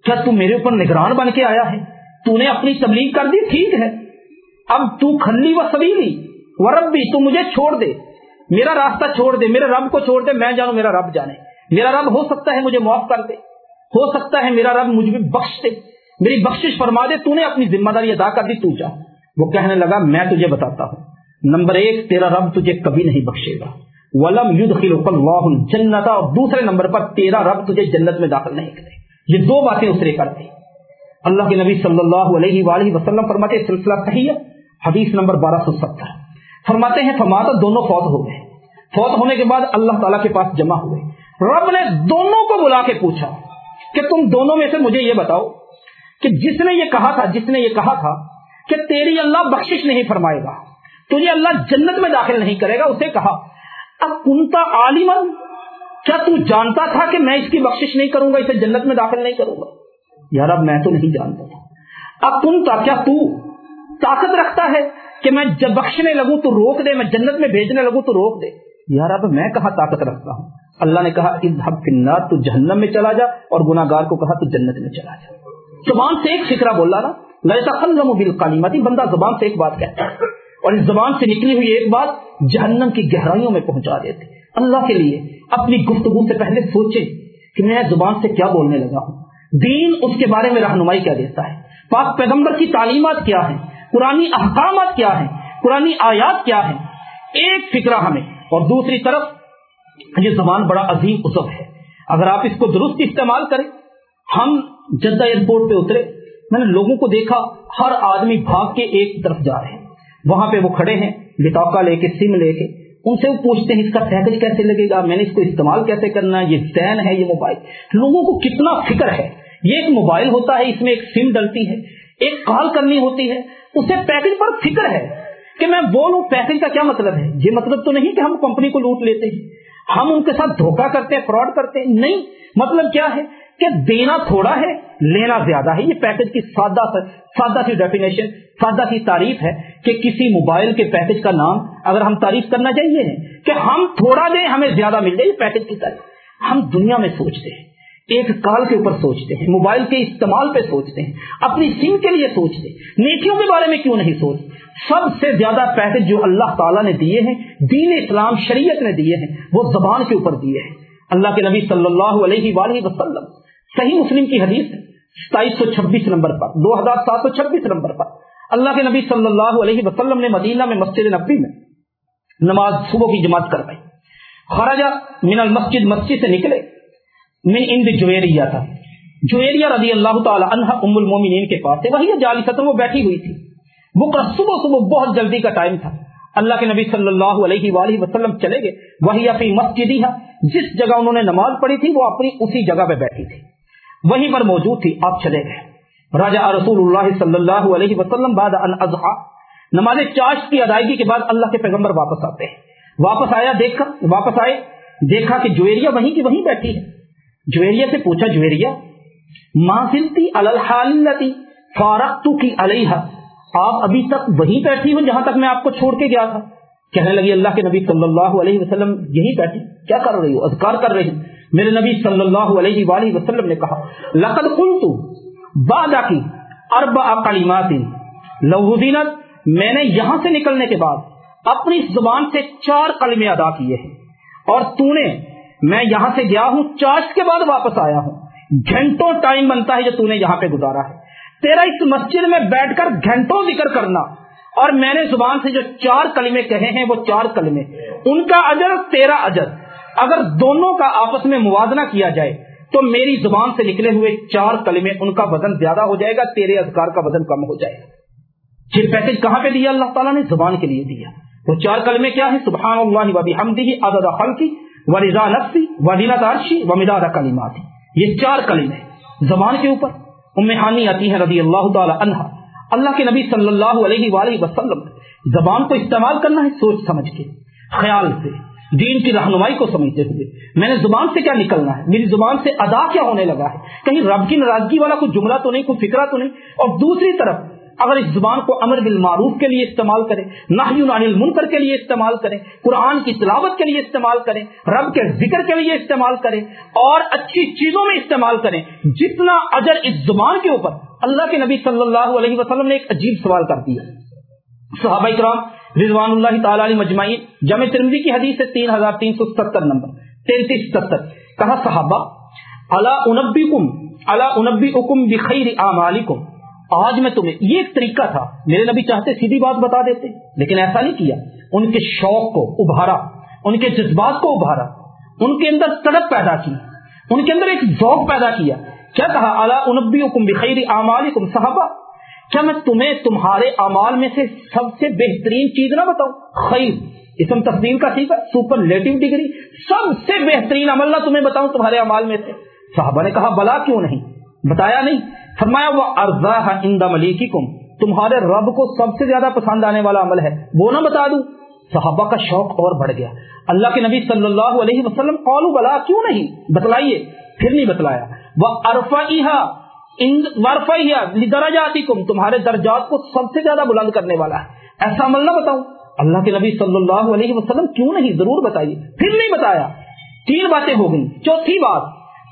کیا تو میرے اوپر نگران بن کے آیا ہے؟ تو نے اپنی تبلیغ کر دی، ٹھیک ہے، اب تو کھلی و سبیلی و رب بھی تو مجھے چھوڑ دے، میرا راستہ چھوڑ دے، میرے رب کو چھوڑ دے، میں جانوں میرا رب جانے، میرا رب ہو سکتا ہے مجھے معاف کر دے، ہو سکتا ہے میرا رب مجھے بخش دے، میری بخشش فرما دے، تو نے اپنی ذمہ داری ادا کر دی، تو جا، وہ کہنے لگا، میں تجھے بتاتا ہوں، نمبر ایک، تیرا رب تجھے کبھی نہیں بخشے گا ولم اللہ جنت اور دوسرے نمبر پر تیرا رب تجھے جنت میں داخل نہیں کرے. یہ دو باتیں اسرے کرتے اللہ کے نبی صلی اللہ علیہ وآلہ وسلم فرماتے سلسلہ صحیح ہے، حدیث نمبر بارہ سو ستر. فرماتے ہیں، فرماتا دونوں فوت ہو گئے. فوت ہونے کے بعد اللہ تعالیٰ کے پاس جمع ہوئے. رب نے دونوں کو بلا کے پوچھا کہ تم دونوں میں سے مجھے یہ بتاؤ کہ جس نے یہ کہا تھا، جس نے یہ کہا تھا کہ تیری اللہ بخشش نہیں فرمائے گا، تجھے اللہ جنت میں داخل نہیں کرے گا، اسے کہا اب کنتا عالمن کیا تو جانتا تھا کہ میں اس کی بخشش نہیں کروں گا، اسے جنت میں داخل نہیں کروں گا؟ یار اب میں تو نہیں جانتا تھا۔ اب کنتا کیا تو طاقت رکھتا ہے کہ میں جب بخشنے لگوں تو روک دے، میں جنت میں بھیجنے لگوں تو روک دے؟ یار اب میں کہاں طاقت رکھتا ہوں؟ اللہ نے کہا کنار تو جہنم میں چلا جا، اور گناگار کو کہا، تو جنت میں چلا جا۔ زبان سے ایک فکرہ بولا نا لڑتا خلم بل بندہ زبان سے ایک بات کہتا ہے۔ اور اس زبان سے نکلی ہوئی ایک بات جہنم کی گہرائیوں میں پہنچا دیتے اللہ کے لیے اپنی گفتگو سے پہلے سوچے کہ میں زبان سے کیا بولنے لگا ہوں۔ دین اس کے بارے میں رہنمائی کیا دیتا ہے۔ پاک پیغمبر کی تعلیمات کیا ہیں؟ پرانی احکامات کیا ہیں؟ پرانی آیات کیا ہیں؟ ایک فکرہ ہمیں۔ اور دوسری طرف یہ زبان بڑا عظیم ازب ہے۔ اگر آپ اس کو درست استعمال کریں، ہم جدہ ایئرپورٹ پہ اترے، میں نے لوگوں کو دیکھا، ہر آدمی بھاگ کے ایک طرف جا رہے ہیں۔ وہاں پہ وہ کھڑے ہیں لٹاکا لے کے، سم لے کے۔ ان سے وہ پوچھتے ہیں، اس کا پیکج کیسے لگے گا؟ میں نے اس کو استعمال کیسے کرنا ہے؟ یہ زین ہے، یہ موبائل لوگوں کو کتنا فکر ہے۔ یہ ایک موبائل ہوتا ہے، اس میں ایک سم ڈلتی ہے۔ ایک کال کرنی ہوتی ہے۔ اسے پیکج پر فکر ہے کہ میں بولوں پیکج کا کیا مطلب ہے؟ یہ مطلب تو نہیں کہ ہم کمپنی کو لوٹ لیتے ہیں۔ ہم ان کے ساتھ دھوکا کرتے ہیں فراڈ کرتے ہیں۔ نہیں مطلب کیا ہے؟ کہ دینا تھوڑا ہے، لینا زیادہ ہے۔ یہ پیکج کی سادہ سادہ سی ڈیفینیشن سادہ سی تعریف ہے کہ کسی موبائل کے پیکج کا نام اگر ہم تعریف کرنا چاہیے کہ ہم تھوڑا دیں ہمیں زیادہ مل جائے پیکج کی تعریف۔ ہم دنیا میں سوچتے ہیں، ایک کال کے اوپر سوچتے ہیں موبائل کے استعمال پہ سوچتے ہیں، اپنی سم کے لیے سوچتے ہیں۔ نیکیوں کے بارے میں کیوں نہیں سوچ؟ سب سے زیادہ پیکج جو اللہ تعالیٰ نے دیے ہیں، دین اسلام، شریعت نے دیے ہیں، وہ زبان کے اوپر دیے ہیں۔ اللہ کے نبی صلی اللہ علیہ وآلہ وسلم صحیح مسلم کی حدیث ہے، ستائیس سو چھبیس نمبر پر، دو ہزار سات سو چھبیس نمبر پر۔ اللہ کے نبی صلی اللہ علیہ وسلم نے مدینہ میں مسجد نبی میں نماز صبح کی جماعت کروائی خراجہ من المسجد، مسجد سے نکلے من اند جویریہ تھا۔ جویریہ رضی اللہ تعالی عنہ ام المومنین کے پاس تھے۔ وہی جالی وہ بیٹھی ہوئی تھی۔ وہ صبح صبح بہت جلدی کا ٹائم تھا۔ اللہ کے نبی صلی اللہ علیہ وآلہ وسلم چلے گئے۔ وہی اپنی مسجد ہی جس جگہ انہوں نے نماز پڑھی تھی، وہ اپنی اسی جگہ پہ بیٹھی تھی۔ وہیں پر موجود تھی، آپ چلے گئے۔ راجا رسول اللہ صلی اللہ علیہ وسلم بعد الاضحیٰ نماز چاشت کی ادائیگی کے بعد اللہ کے پیغمبر واپس آتے ہیں۔ واپس آیا، دیکھا، واپس آئے، دیکھا کہ جویریا وہیں کی وہیں بیٹھی ہے۔ جویریا سے پوچھا جویریا ماضلتی الحالتی فارق کی علیہ آپ ابھی تک وہیں بیٹھی ہوں جہاں تک میں آپ کو چھوڑ کے گیا تھا؟ کہنے لگی اللہ کے نبی صلی اللہ علیہ وسلم، یہی بیٹھی، کیا کر رہی ہو؟ اذکار کر رہی میرے نبی صلی اللہ علیہ وآلہ وسلم نے کہا، لقد قلت بعد کی اربع کلمات۔ لوزینت میں نے یہاں سے نکلنے کے بعد اپنی زبان سے چار کلمے ادا کیے ہیں۔ اور تو نے، میں یہاں سے گیا ہوں چارج کے بعد واپس آیا ہوں۔ گھنٹوں ٹائم بنتا ہے جو تو نے یہاں پہ گزارا ہے۔ تیرا اس مسجد میں بیٹھ کر گھنٹوں ذکر کرنا۔ اور میں نے زبان سے جو چار کلمے کہے ہیں، وہ چار کلمے۔ ان کا اجر تیرا اجر۔ اگر دونوں کا آپس میں موازنہ کیا جائے تو میری زبان سے نکلے ہوئے چار کلمے ان کا وزن زیادہ ہو جائے گا، تیرے اذکار کا وزن کم ہو جائے گا۔ یہ پیکج کہاں پہ دیا اللہ تعالیٰ نے؟ زبان کے لیے دیا۔ وہ چار کلمے کیا ہیں؟ سبحان اللہ وبی حمدی عدد خلقی، و رضا نفسی، و دینا دارشی و مداد کلیمات یہ چار کلمے زبان کے اوپر۔ امہانی آتی ہیں رضی اللہ تعالی عنہ اللہ کے نبی صلی اللہ علیہ وآلہ وسلم زبان کو استعمال کرنا ہے سوچ سمجھ کے، خیال سے۔ دین کی رہنمائی کو سمجھتے ہوئے میں نے زبان سے کیا نکلنا ہے؟ میری زبان سے ادا کیا ہونے لگا ہے؟ کہیں رب کی ناراضگی والا کوئی جملہ تو نہیں، کوئی فکرہ تو نہیں؟ اور دوسری طرف، اگر اس زبان کو امر بالمعروف کے لیے استعمال کریں عن المنکر کے لیے استعمال کریں قرآن کی تلاوت کے لیے استعمال کریں رب کے ذکر کے لیے استعمال کریں اور اچھی چیزوں میں استعمال کریں جتنا اجر اس زبان کے اوپر، اللہ کے نبی صلی اللہ علیہ وسلم نے ایک عجیب سوال کر دیا۔ صحابہ کرام رضوان اللہ تعالی علیہ مجمعین جمع ترمزی کی حدیث ہے تین ہزار تین سو ستر نمبر، تینتیس ستر۔ کہا صحابہ اللہ انبی کم اللہ انبی حکم بخیر اعمالکم. آج میں تمہیں، یہ ایک طریقہ تھا، میرے نبی چاہتے سیدھی بات بتا دیتے، لیکن ایسا نہیں کیا۔ ان کے شوق کو ابھارا، ان کے جذبات کو ابھارا، ان کے اندر تڑپ پیدا کی، ان کے اندر ایک ذوق پیدا کیا۔ کیا کہا؟ اللہ انبی حکم بخیر اعمالکم؟ صحابہ کیا میں تمہیں تمہارے امال میں سے سب سے بہترین چیز نہ بتاؤں؟ خیر، اسم تفدیل کا ٹھیک ہے سپر لیٹو ڈگری، سب سے بہترین عمل نہ تمہیں بتاؤں تمہارے امال میں سے۔ صحابہ نے کہا، بلا کیوں نہیں؟ بتایا نہیں؟ فرمایا، وہ ارزا اندا ملیکی کم تمہارے رب کو سب سے زیادہ پسند آنے والا عمل ہے۔ وہ نہ بتا دوں۔ صحابہ کا شوق اور بڑھ گیا۔ اللہ کے نبی صلی اللہ علیہ وسلم قالو بلا کیوں نہیں؟ بتلائیے۔ پھر نہیں بتلایا۔ وہ ارفا درجاتی کم تمہارے درجات کو سب سے زیادہ بلند کرنے والا ہے۔ ایسا عمل نہ بتاؤں اللہ کے نبی صلی اللہ علیہ وسلم کیوں نہیں؟ ضرور بتائیے۔ پھر نہیں بتایا۔ تین باتیں ہو گئی چوتھی بات،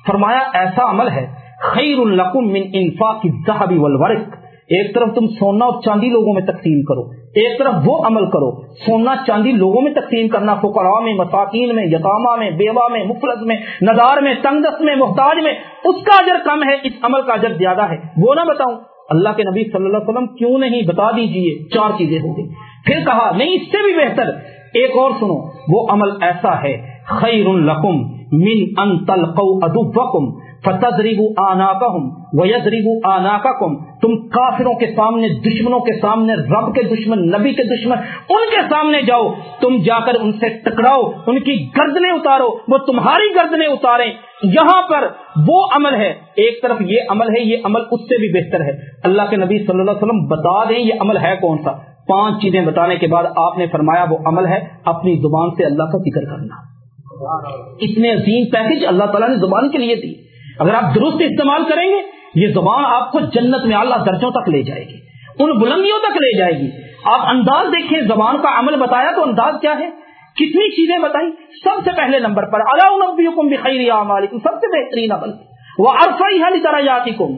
فرمایا ایسا عمل ہے، خیر القم من انفاق الذهب والورق۔ ایک طرف تم سونا اور چاندی لوگوں میں تقسیم کرو، ایک طرف وہ عمل کرو، سونا چاندی لوگوں میں تقسیم کرنا فقراء میں، مساکین میں، یتامہ میں، بیوہ میں، مفلس میں ندار میں، تنگس میں، محتاج میں، اس کا اجر کم ہے، اس عمل کا اجر زیادہ ہے۔ وہ نہ بتاؤں، اللہ کے نبی صلی اللہ علیہ وسلم کیوں نہیں بتا دیجیے چار چیزیں ہوں گی۔ پھر کہا، نہیں، اس سے بھی بہتر، ایک اور سنو، وہ عمل ایسا ہے، خیر القم من ان تلقوا ادوکم فتضربوا آناکہم ویضربوا آناککم تم کافروں کے سامنے، دشمنوں کے سامنے، رب کے دشمن، نبی کے دشمن، ان کے سامنے جاؤ، تم جا کر ان سے ٹکراؤ، ان کی گردنیں اتارو، وہ تمہاری گردنیں اتاریں۔ یہاں پر وہ عمل ہے۔ ایک طرف یہ عمل ہے، یہ عمل اس سے بھی بہتر ہے۔ اللہ کے نبی صلی اللہ علیہ وسلم بتا دیں یہ عمل ہے کون سا۔ پانچ چیزیں بتانے کے بعد آپ نے فرمایا وہ عمل ہے اپنی زبان سے اللہ کا ذکر کرنا۔ اتنے عظیم پیکج اللہ تعالیٰ نے زبان کے لیے دی۔ اگر آپ درست استعمال کریں گے، یہ زبان آپ کو جنت میں اللہ درجوں تک لے جائے گی، ان بلندیوں تک لے جائے گی۔ آپ انداز دیکھیں، زبان کا عمل بتایا تو انداز کیا ہے؟ کتنی چیزیں بتائی سب سے پہلے نمبر پر اللہ سب سے بہترین عمل۔ وہ عرفہ حل کم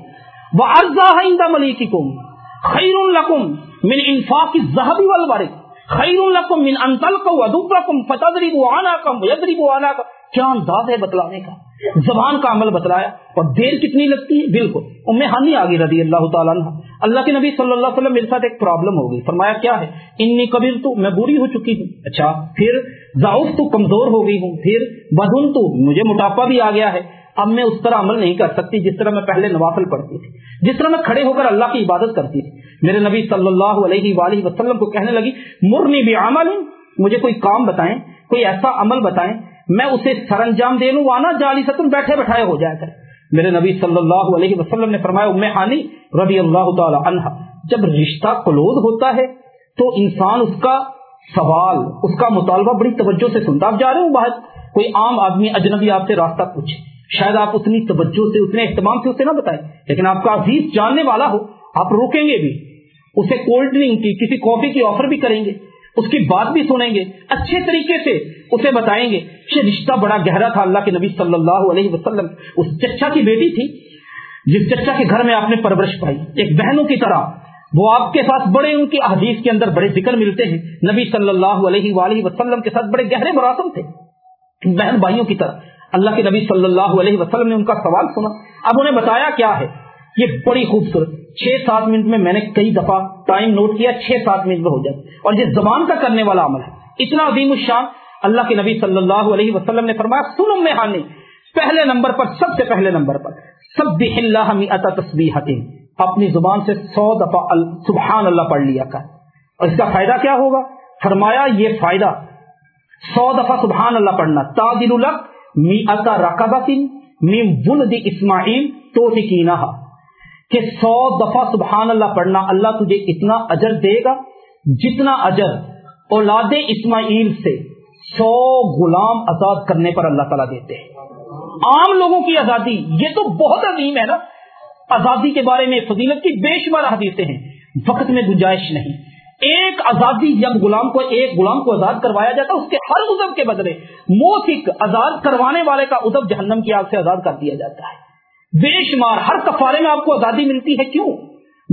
وہ ارزا ملیکی کم خیر القم من انفاق ذہبی والورق خیر القم من انتلقوا ودبکم فتدربوا عناکم ویدربوا عناکم کیا انداز ہے بتلانے کا؟ زبان کا عمل بتلایا اور دیر کتنی لگتی ہے؟ بالکل۔ ام ہانی آگے رضی اللہ تعالیٰ عنہ۔ اللہ کے نبی صلی اللہ علیہ وسلم میرے ساتھ ایک پرابلم ہو گئی۔ فرمایا، کیا ہے؟ انی کبیر تو میں بری ہو چکی ہوں۔ اچھا پھر ضعف تو کمزور ہو گئی ہوں۔ پھر بدن تو مجھے موٹاپا بھی آ گیا ہے۔ اب میں اس طرح عمل نہیں کر سکتی جس طرح میں پہلے نوافل پڑھتی تھی۔ جس طرح میں کھڑے ہو کر اللہ کی عبادت کرتی تھی۔ میرے نبی صلی اللہ علیہ وآلہ وسلم کو کہنے لگی، مرنی بھی عمل مجھے کوئی کام بتائیں، کوئی ایسا عمل بتائیں میں اسے سر انجام دے لوں وانا جالی ستن بیٹھے بیٹھائے ہو جائے کر میرے نبی صلی اللہ علیہ وسلم نے فرمایا ام حانی رضی اللہ تعالی عنہ، جب رشتہ کلود ہوتا ہے تو انسان اس کا سوال، اس کا مطالبہ بڑی توجہ سے سنتا آپ جا رہے ہو باہر، کوئی عام آدمی اجنبی آپ سے راستہ پوچھے۔ شاید آپ اتنی توجہ سے، اتنے اہتمام سے اسے نہ بتائیں، لیکن آپ کا عزیز جاننے والا ہو، آپ روکیں گے بھی۔ اسے کولڈ ڈرنک کی، کسی کافی کی آفر بھی کریں گے۔ اس کی بات بھی سنیں گے، اچھے طریقے سے اسے بتائیں گے۔ یہ رشتہ بڑا گہرا تھا اللہ کے نبی صلی اللہ علیہ وسلم۔ اس چچا کی بیٹی تھی، جس چچا کے گھر میں آپ نے پرورش پائی۔ ایک بہنوں کی طرح۔ وہ آپ کے ساتھ بڑے، ان کی حدیث کے اندر بڑے ذکر ملتے ہیں۔ نبی صلی اللہ علیہ وآلہ وسلم کے ساتھ بڑے گہرے مراسم تھے۔ بہن بھائیوں کی طرح۔ اللہ کے نبی صلی اللہ علیہ وسلم نے ان کا سوال سنا۔ اب انہیں بتایا کیا ہے۔ یہ بڑی خوبصورت چھ سات منٹ میں میں نے کئی دفعہ ٹائم نوٹ کیا، چھ سات منٹ میں ہو جائے اور یہ زبان کا کرنے والا عمل ہے۔ اتنا عظیم الشان۔ اللہ کے نبی صلی اللہ علیہ وسلم نے فرمایا سنم میں ہانی پہلے نمبر پر، سب سے پہلے نمبر پر۔ سب اللہ تصبیح اپنی زبان سے سو دفعہ سبحان اللہ پڑھ لیا کر۔ اور اس کا فائدہ کیا ہوگا؟ فرمایا، یہ فائدہ سو دفعہ سبحان اللہ پڑھنا۔ تاجل الق می اتا رقبتن میم اسماعیل تو کہ سو دفعہ سبحان اللہ پڑھنا اللہ تجھے اتنا اجر دے گا جتنا اجر اولاد اسماعیل سے سو غلام آزاد کرنے پر اللہ تعالیٰ دیتے ہیں۔ عام لوگوں کی آزادی، یہ تو بہت عظیم ہے نا۔ آزادی کے بارے میں فضیلت کی بے شمار حدیثیں ہیں۔ وقت میں گنجائش نہیں۔ ایک آزادی جب غلام کو، ایک غلام کو آزاد کروایا جاتا ہے اس کے ہر ادب کے بدلے موسک آزاد کروانے والے کا ادب جہنم کی آگ سے آزاد کر دیا جاتا ہے۔ بے شمار، ہر کفارے میں آپ کو آزادی ملتی ہے، کیوں؟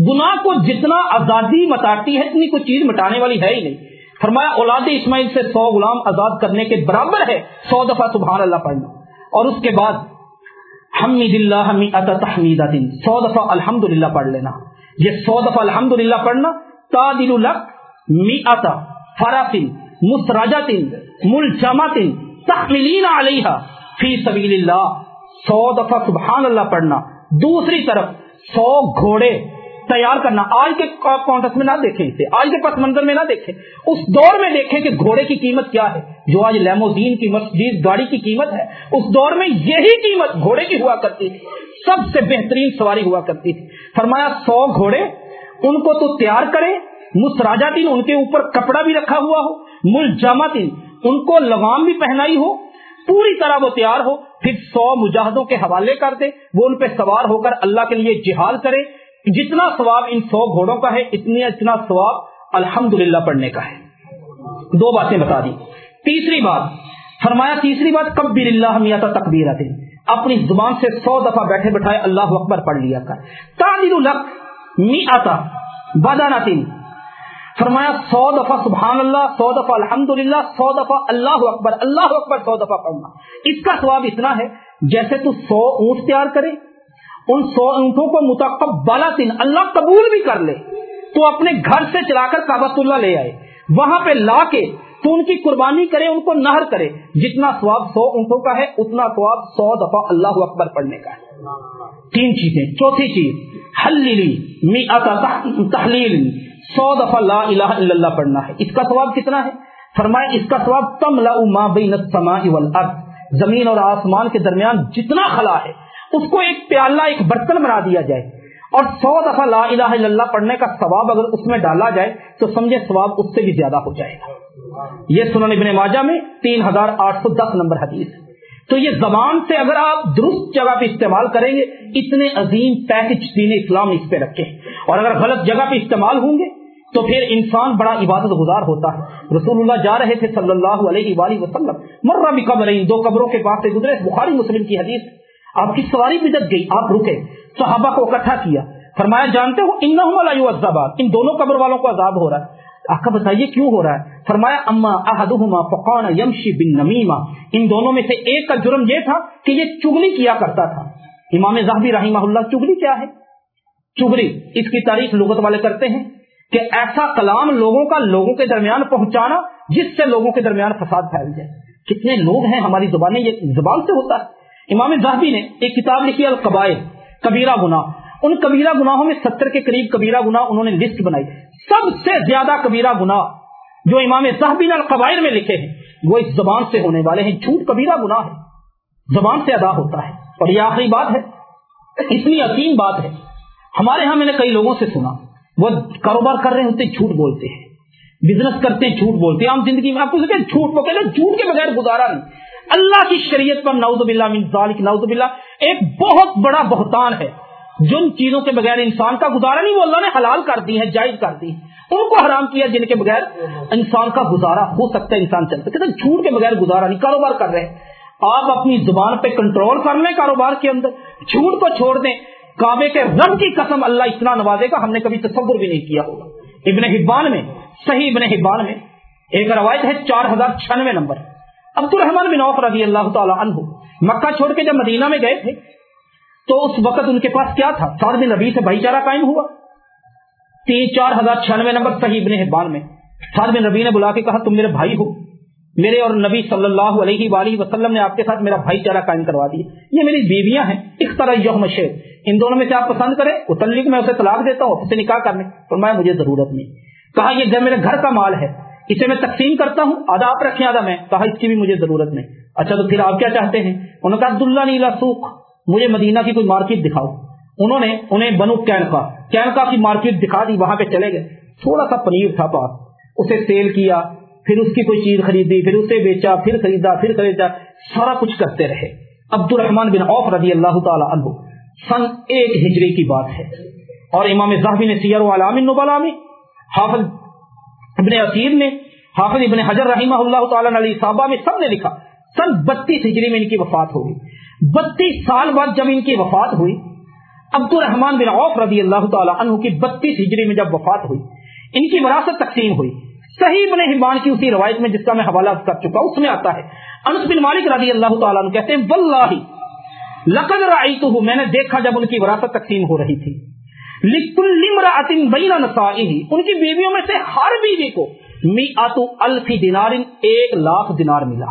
گناہ کو جتنا آزادی مٹاتی ہے، اتنی کوئی چیز مٹانے والی ہے ہی نہیں۔ فرمایا، اولاد اسماعیل سے سو غلام آزاد کرنے کے برابر ہے، سو دفعہ سبحان اللہ پڑھنا۔ اور اس کے بعد حمید اللہ تحمید دن، سو دفعہ الحمد پڑھ لینا۔ یہ سو دفعہ الحمد للہ پڑھنا تادل الق می اتا فرافن مسراجاتن ملجماتن تحملین علیہ فی سبیل اللہ۔ سو دفعہ سبحان اللہ پڑھنا۔ دوسری طرف سو گھوڑے تیار کرنا۔ آج کے کانٹیکس میں نہ دیکھیں اسے۔ آج کے پس منظر میں نہ دیکھیں۔ اس دور میں دیکھیں کہ گھوڑے کی قیمت کیا ہے۔ جو آج لیموزین کی مرسڈیز گاڑی کی قیمت ہے، اس دور میں یہی قیمت گھوڑے کی ہوا کرتی تھی۔ سب سے بہترین سواری ہوا کرتی تھی۔ فرمایا، سو گھوڑے، ان کو تو تیار کرے۔ مسراجا تین ان کے اوپر کپڑا بھی رکھا ہوا ہو۔ مل تین ان کو لگام بھی پہنائی ہو۔ پوری طرح وہ تیار ہو، پھر سو مجاہدوں کے حوالے کر دے، وہ ان پہ سوار ہو کر اللہ کے لیے جہاد کرے۔ جتنا ثواب ان سو گھوڑوں کا ہے، اتنی اتنا ثواب الحمد پڑھنے کا ہے۔ دو باتیں بتا دی۔ تیسری بات، فرمایا تیسری بات کبیر اللہ میاتا تقبیر اپنی زبان سے سو دفعہ بیٹھے بٹھائے اللہ اکبر پڑھ لیا کر۔ تعدیر الق می آتا بادانا فرمایا، سو دفعہ سبحان اللہ، سو دفعہ الحمد للہ سو دفعہ اللہ اکبر اللہ اکبر، سو دفعہ پڑھنا اس کا ثواب اتنا ہے، جیسے تو سو اونٹ تیار کرے، ان سو اونٹوں کو متقب بالا تین اللہ قبول بھی کر لے۔ تو اپنے گھر سے چلا کر کابت اللہ لے آئے۔ وہاں پہ لا کے تو ان کی قربانی کرے، ان کو نہر کرے۔ جتنا سواب سو اونٹوں کا ہے، اتنا سواب سو دفعہ اللہ اکبر پڑھنے کا ہے۔ تین چیزیں۔ چوتھی چیز حلیلی تحلیل۔ سو دفعہ لا الہ الا اللہ پڑھنا ہے۔ اس کا سواب کتنا ہے؟ فرمائے اس کا سواب تم لا ما بین السماء والارض۔ زمین اور آسمان کے درمیان جتنا خلا ہے، اس کو ایک پیالہ، ایک برتن بنا دیا جائے۔ اور سو دفعہ لا الہ الا اللہ پڑھنے کا ثواب اگر اس میں ڈالا جائے، تو سمجھے ثواب اس سے بھی زیادہ ہو جائے گا۔ یہ سنن ابن ماجہ میں تین ہزار آٹھ سو دس نمبر حدیث تو یہ زبان سے اگر آپ درست جگہ پہ استعمال کریں گے، اتنے عظیم پیکج دین اسلام اس پہ رکھے۔ اور اگر غلط جگہ پہ استعمال ہوں گے تو پھر انسان بڑا عبادت گزار ہوتا ہے۔ رسول اللہ جا رہے تھے صلی اللہ علیہ وآلہ وسلم۔ مرہ بھی قبر دو قبروں کے پاس سے گزرے۔ بخاری مسلم کی حدیث۔ آپ کی سواری بدت گئی، آپ رکے۔ صحابہ کو اکٹھا کیا۔ فرمایا، جانتے ہو ان ان دونوں قبر والوں کو عذاب ہو رہا ہے۔ آقا بتائیے، کیوں ہو رہا ہے؟ فرمایا، اما احدہما فقان یمشی بن نمیما ان دونوں میں سے ایک کا جرم یہ تھا کہ یہ چگلی کیا کرتا تھا۔ امام زہبی رحمہ اللہ، چگلی کیا ہے؟ چگلی، اس کی تاریخ لغت والے کرتے ہیں۔ کہ ایسا کلام لوگوں کا لوگوں کے درمیان پہنچانا جس سے لوگوں کے درمیان فساد پھیل جائے۔ کتنے لوگ ہیں ہماری زبانیں یہ زبان سے ہوتا ہے۔ امام زہبی نے ایک کتاب لکھی القبائل کبیرہ گناہ۔ ان کبیرہ گناہوں میں ستر کے قریب کبیرہ گناہ انہوں نے لسٹ بنائی۔ سب سے زیادہ کبیرہ گناہ جو امام صاحبین القبائل میں لکھے ہیں، وہ اس زبان سے ہونے والے ہیں۔ جھوٹ کبیرہ گناہ ہے۔ زبان سے ادا ہوتا ہے۔ اور یہ آخری بات ہے۔ اتنی عظیم بات ہے۔ ہمارے ہاں میں نے کئی لوگوں سے سنا۔ وہ کاروبار کر رہے ہوتے جھوٹ بولتے ہیں بزنس کرتے ہیں جھوٹ بولتے ہیں، عام زندگی میں آپ کو جھوٹ وہ کہتے جھوٹ کے بغیر گزارا نہیں۔ اللہ کی شریعت پر نعوذ باللہ من ذالک، نعوذ باللہ ایک بہت بڑا بہتان ہے۔ جن چیزوں کے بغیر انسان کا گزارا نہیں، وہ اللہ نے حلال کر دی ہے جائز کر دی ان کو حرام کیا جن کے بغیر انسان کا گزارا ہو سکتا ہے، انسان چلتا کہتے جھوٹ کے بغیر گزارا نہیں، کاروبار کر رہے ہیں۔ آپ اپنی زبان پہ کنٹرول کر لیں کاروبار کے اندر، جھوٹ کو چھوڑ دیں۔ کعبے کے رب کی قسم اللہ اتنا نوازے گا، ہم نے کبھی تصور بھی نہیں کیا ہوگا۔ ابن حبان میں، صحیح ابن حبان میں ایک روایت ہے، چار ہزار چھنوے نمبر۔ عبد الرحمان بن عوف رضی اللہ تعالی عنہ مکہ چھوڑ کے جب مدینہ میں گئے تھے، تو اس وقت ان کے پاس کیا تھا؟ سعد بن نبی سے بھائی چارہ قائم ہوا۔ تین، چار ہزار چھیانوے نمبر، صحیح ابن حبان میں۔ سعد بن نبی نے بلا کے کہا، تم میرے بھائی ہو۔ میرے اور نبی صلی اللہ علیہ وآلہ وسلم نے آپ کے ساتھ میرا بھائی چارہ قائم کروا دیا۔ یہ میری بیویاں ہیں اس طرح یوم شیر ان دونوں میں سے آپ پسند کریں، وہ تلک میں اسے طلاق دیتا ہوں، اسے نکاح کرنے تو میں مجھے ضرورت نہیں۔ کہا یہ میرے گھر کا مال ہے، اسے میں تقسیم کرتا ہوں، آدھا آپ رکھیں، آدھا میں۔ کہا اس کی بھی مجھے ضرورت نہیں۔ اچھا تو پھر آپ کیا چاہتے ہیں؟ انہوں نے کہا، عبداللہ نیلا سوکھ مجھے مدینہ کی کوئی مارکیٹ دکھاؤ۔ انہوں نے انہیں بنو کینکا کینکا کی مارکیٹ دکھا دی، وہاں پہ چلے گئے۔ تھوڑا سا پنیر تھا پاس، اسے سیل کیا، پھر اس کی کوئی چیز خریدی، پھر اسے بیچا، پھر خریدا پھر خریدا، سارا کچھ کرتے رہے۔ عبد الرحمان بن عوف رضی اللہ تعالی عنہ سن ایک ہجری کی بات ہے۔ اور امام زہبی نے سیر علام میں حافظ ابن عصیر نے حافظ ابن حجر رحمہ اللہ تعالیٰ علی صحابہ میں سب نے لکھا۔ سن بتیس ہجری میں ان کی وفات ہوگی بتیس سال بعد جب ان کی وفات ہوئی عبد الرحمان بن عوف رضی اللہ تعالیٰ عنہ کی بتیس ہجری میں جب وفات ہوئی، ان کی وراثت تقسیم ہوئی۔ صحیح ابن حبان کی اسی روایت میں جس کا میں حوالہ کر چکا اس میں آتا ہے۔ انس بن مالک رضی اللہ تعالیٰ عنہ کہتے ہیں، واللہ لقد رأیتہ میں نے دیکھا جب ان کی وراثت تقسیم ہو رہی تھی۔ لکل بین ان کی بیویوں میں سے ہر بیوی کو میعت الف دینار ایک لاکھ دینار ملا۔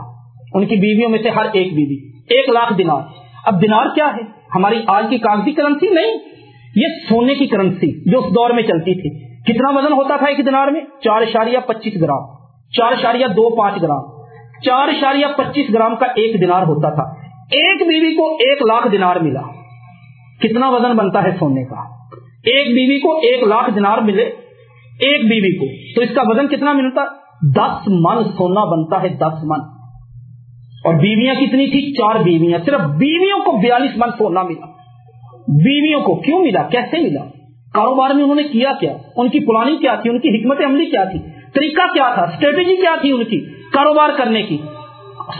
ان کی بیویوں میں سے ہر ایک بیوی، ایک لاکھ دینار اب دینار کیا ہے؟ ہماری آج کی کاغذی کرنسی نہیں۔ یہ سونے کی کرنسی جو اس دور میں چلتی تھی۔ کتنا وزن ہوتا تھا ایک دینار میں؟ چار اشاریہ پچیس گرام۔ چار اشاریہ دو پانچ گرام۔ چار اشاریہ پچیس گرام کا ایک دینار ہوتا تھا۔ ایک بیوی کو ایک لاکھ دینار ملا۔ کتنا وزن بنتا ہے سونے کا؟ ایک بیوی کو ایک لاکھ دینار ملے ایک بیوی کو۔ تو اس کا وزن کتنا ملتا؟ دس من سونا بنتا ہے دس من۔ اور بیویاں کتنی تھی؟ چار بیویاں۔ صرف بیویوں کو بیالیس من سونا ملا۔ بیویوں کو کیوں ملا؟ کیسے ملا؟ کاروبار میں انہوں نے کیا کیا؟ ان کی پلاننگ کیا تھی؟ ان کی حکمت عملی کیا تھی؟ طریقہ کیا تھا؟ اسٹریٹجی کیا تھی ان کی؟ کاروبار کرنے کی۔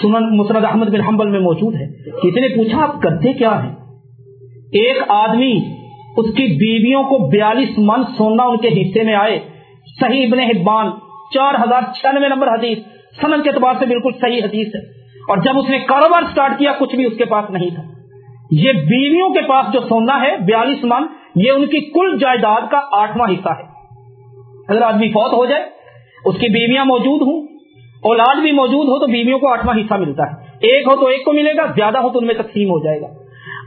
سنن مسرد احمد بن حنبل میں موجود ہے کسی نے پوچھا آپ کرتے کیا ہیں؟ ایک آدمی اس کی بیویوں کو بیالیس من سونا ان کے حصے میں آئے۔ صحیح ابن حبان، چار ہزار چھیانوے نمبر حدیث۔ سنن کے اعتبار سے بالکل صحیح حدیث ہے۔ اور جب اس نے کاروبار سٹارٹ کیا، کچھ بھی اس کے پاس نہیں تھا۔ یہ بیویوں کے پاس جو سونا ہے، بیالیس من یہ ان کی کل جائیداد کا آٹھواں حصہ ہے۔ اگر آدمی فوت ہو جائے، اس کی بیویاں موجود ہوں اولاد بھی موجود ہو تو بیویوں کو آٹھواں حصہ ملتا ہے۔ ایک ہو تو ایک کو ملے گا، زیادہ ہو تو ان میں تقسیم ہو جائے گا۔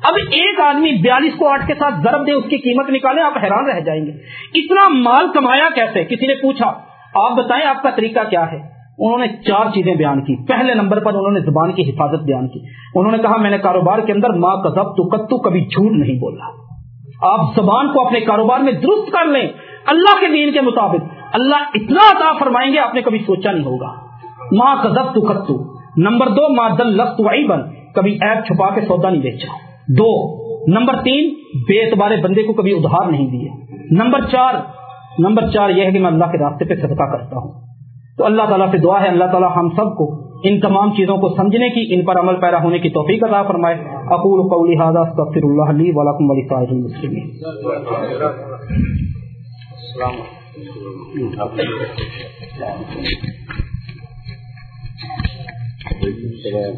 اب ایک آدمی بیالیس کو آٹھ کے ساتھ ضرب دے، اس کی قیمت نکالے، آپ حیران رہ جائیں گے۔ اتنا مال کمایا کیسے؟ کسی نے پوچھا، آپ بتائیں آپ کا طریقہ کیا ہے؟ انہوں نے چار چیزیں بیان کی۔ پہلے نمبر پر انہوں نے زبان کی حفاظت بیان کی۔ انہوں نے کہا، میں نے کاروبار کے اندر ماں کا ضبط کتو کبھی جھوٹ نہیں بولا۔ آپ زبان کو اپنے کاروبار میں درست کر لیں۔ اللہ کے دین کے مطابق، اللہ اتنا عطا فرمائیں گے، آپ نے کبھی سوچا نہیں ہوگا۔ ماں کزب تو کتو نمبر دو ماں دل لفت بن کبھی ایپ چھپا کے سودا نہیں بیچا. دو، نمبر تین، بے اعتبار بندے کو کبھی ادھار نہیں دیے. نمبر چار نمبر چار یہ ہے کہ میں اللہ کے راستے پہ صدقہ کرتا ہوں. تو اللہ تعالیٰ سے دعا ہے، اللہ تعالیٰ ہم سب کو ان تمام چیزوں کو سمجھنے کی، ان پر عمل پیرا ہونے کی توفیق عطا فرمائے. اقول قولی هذا، استغفر الله لي ولكم ولسائر المسلمين السلام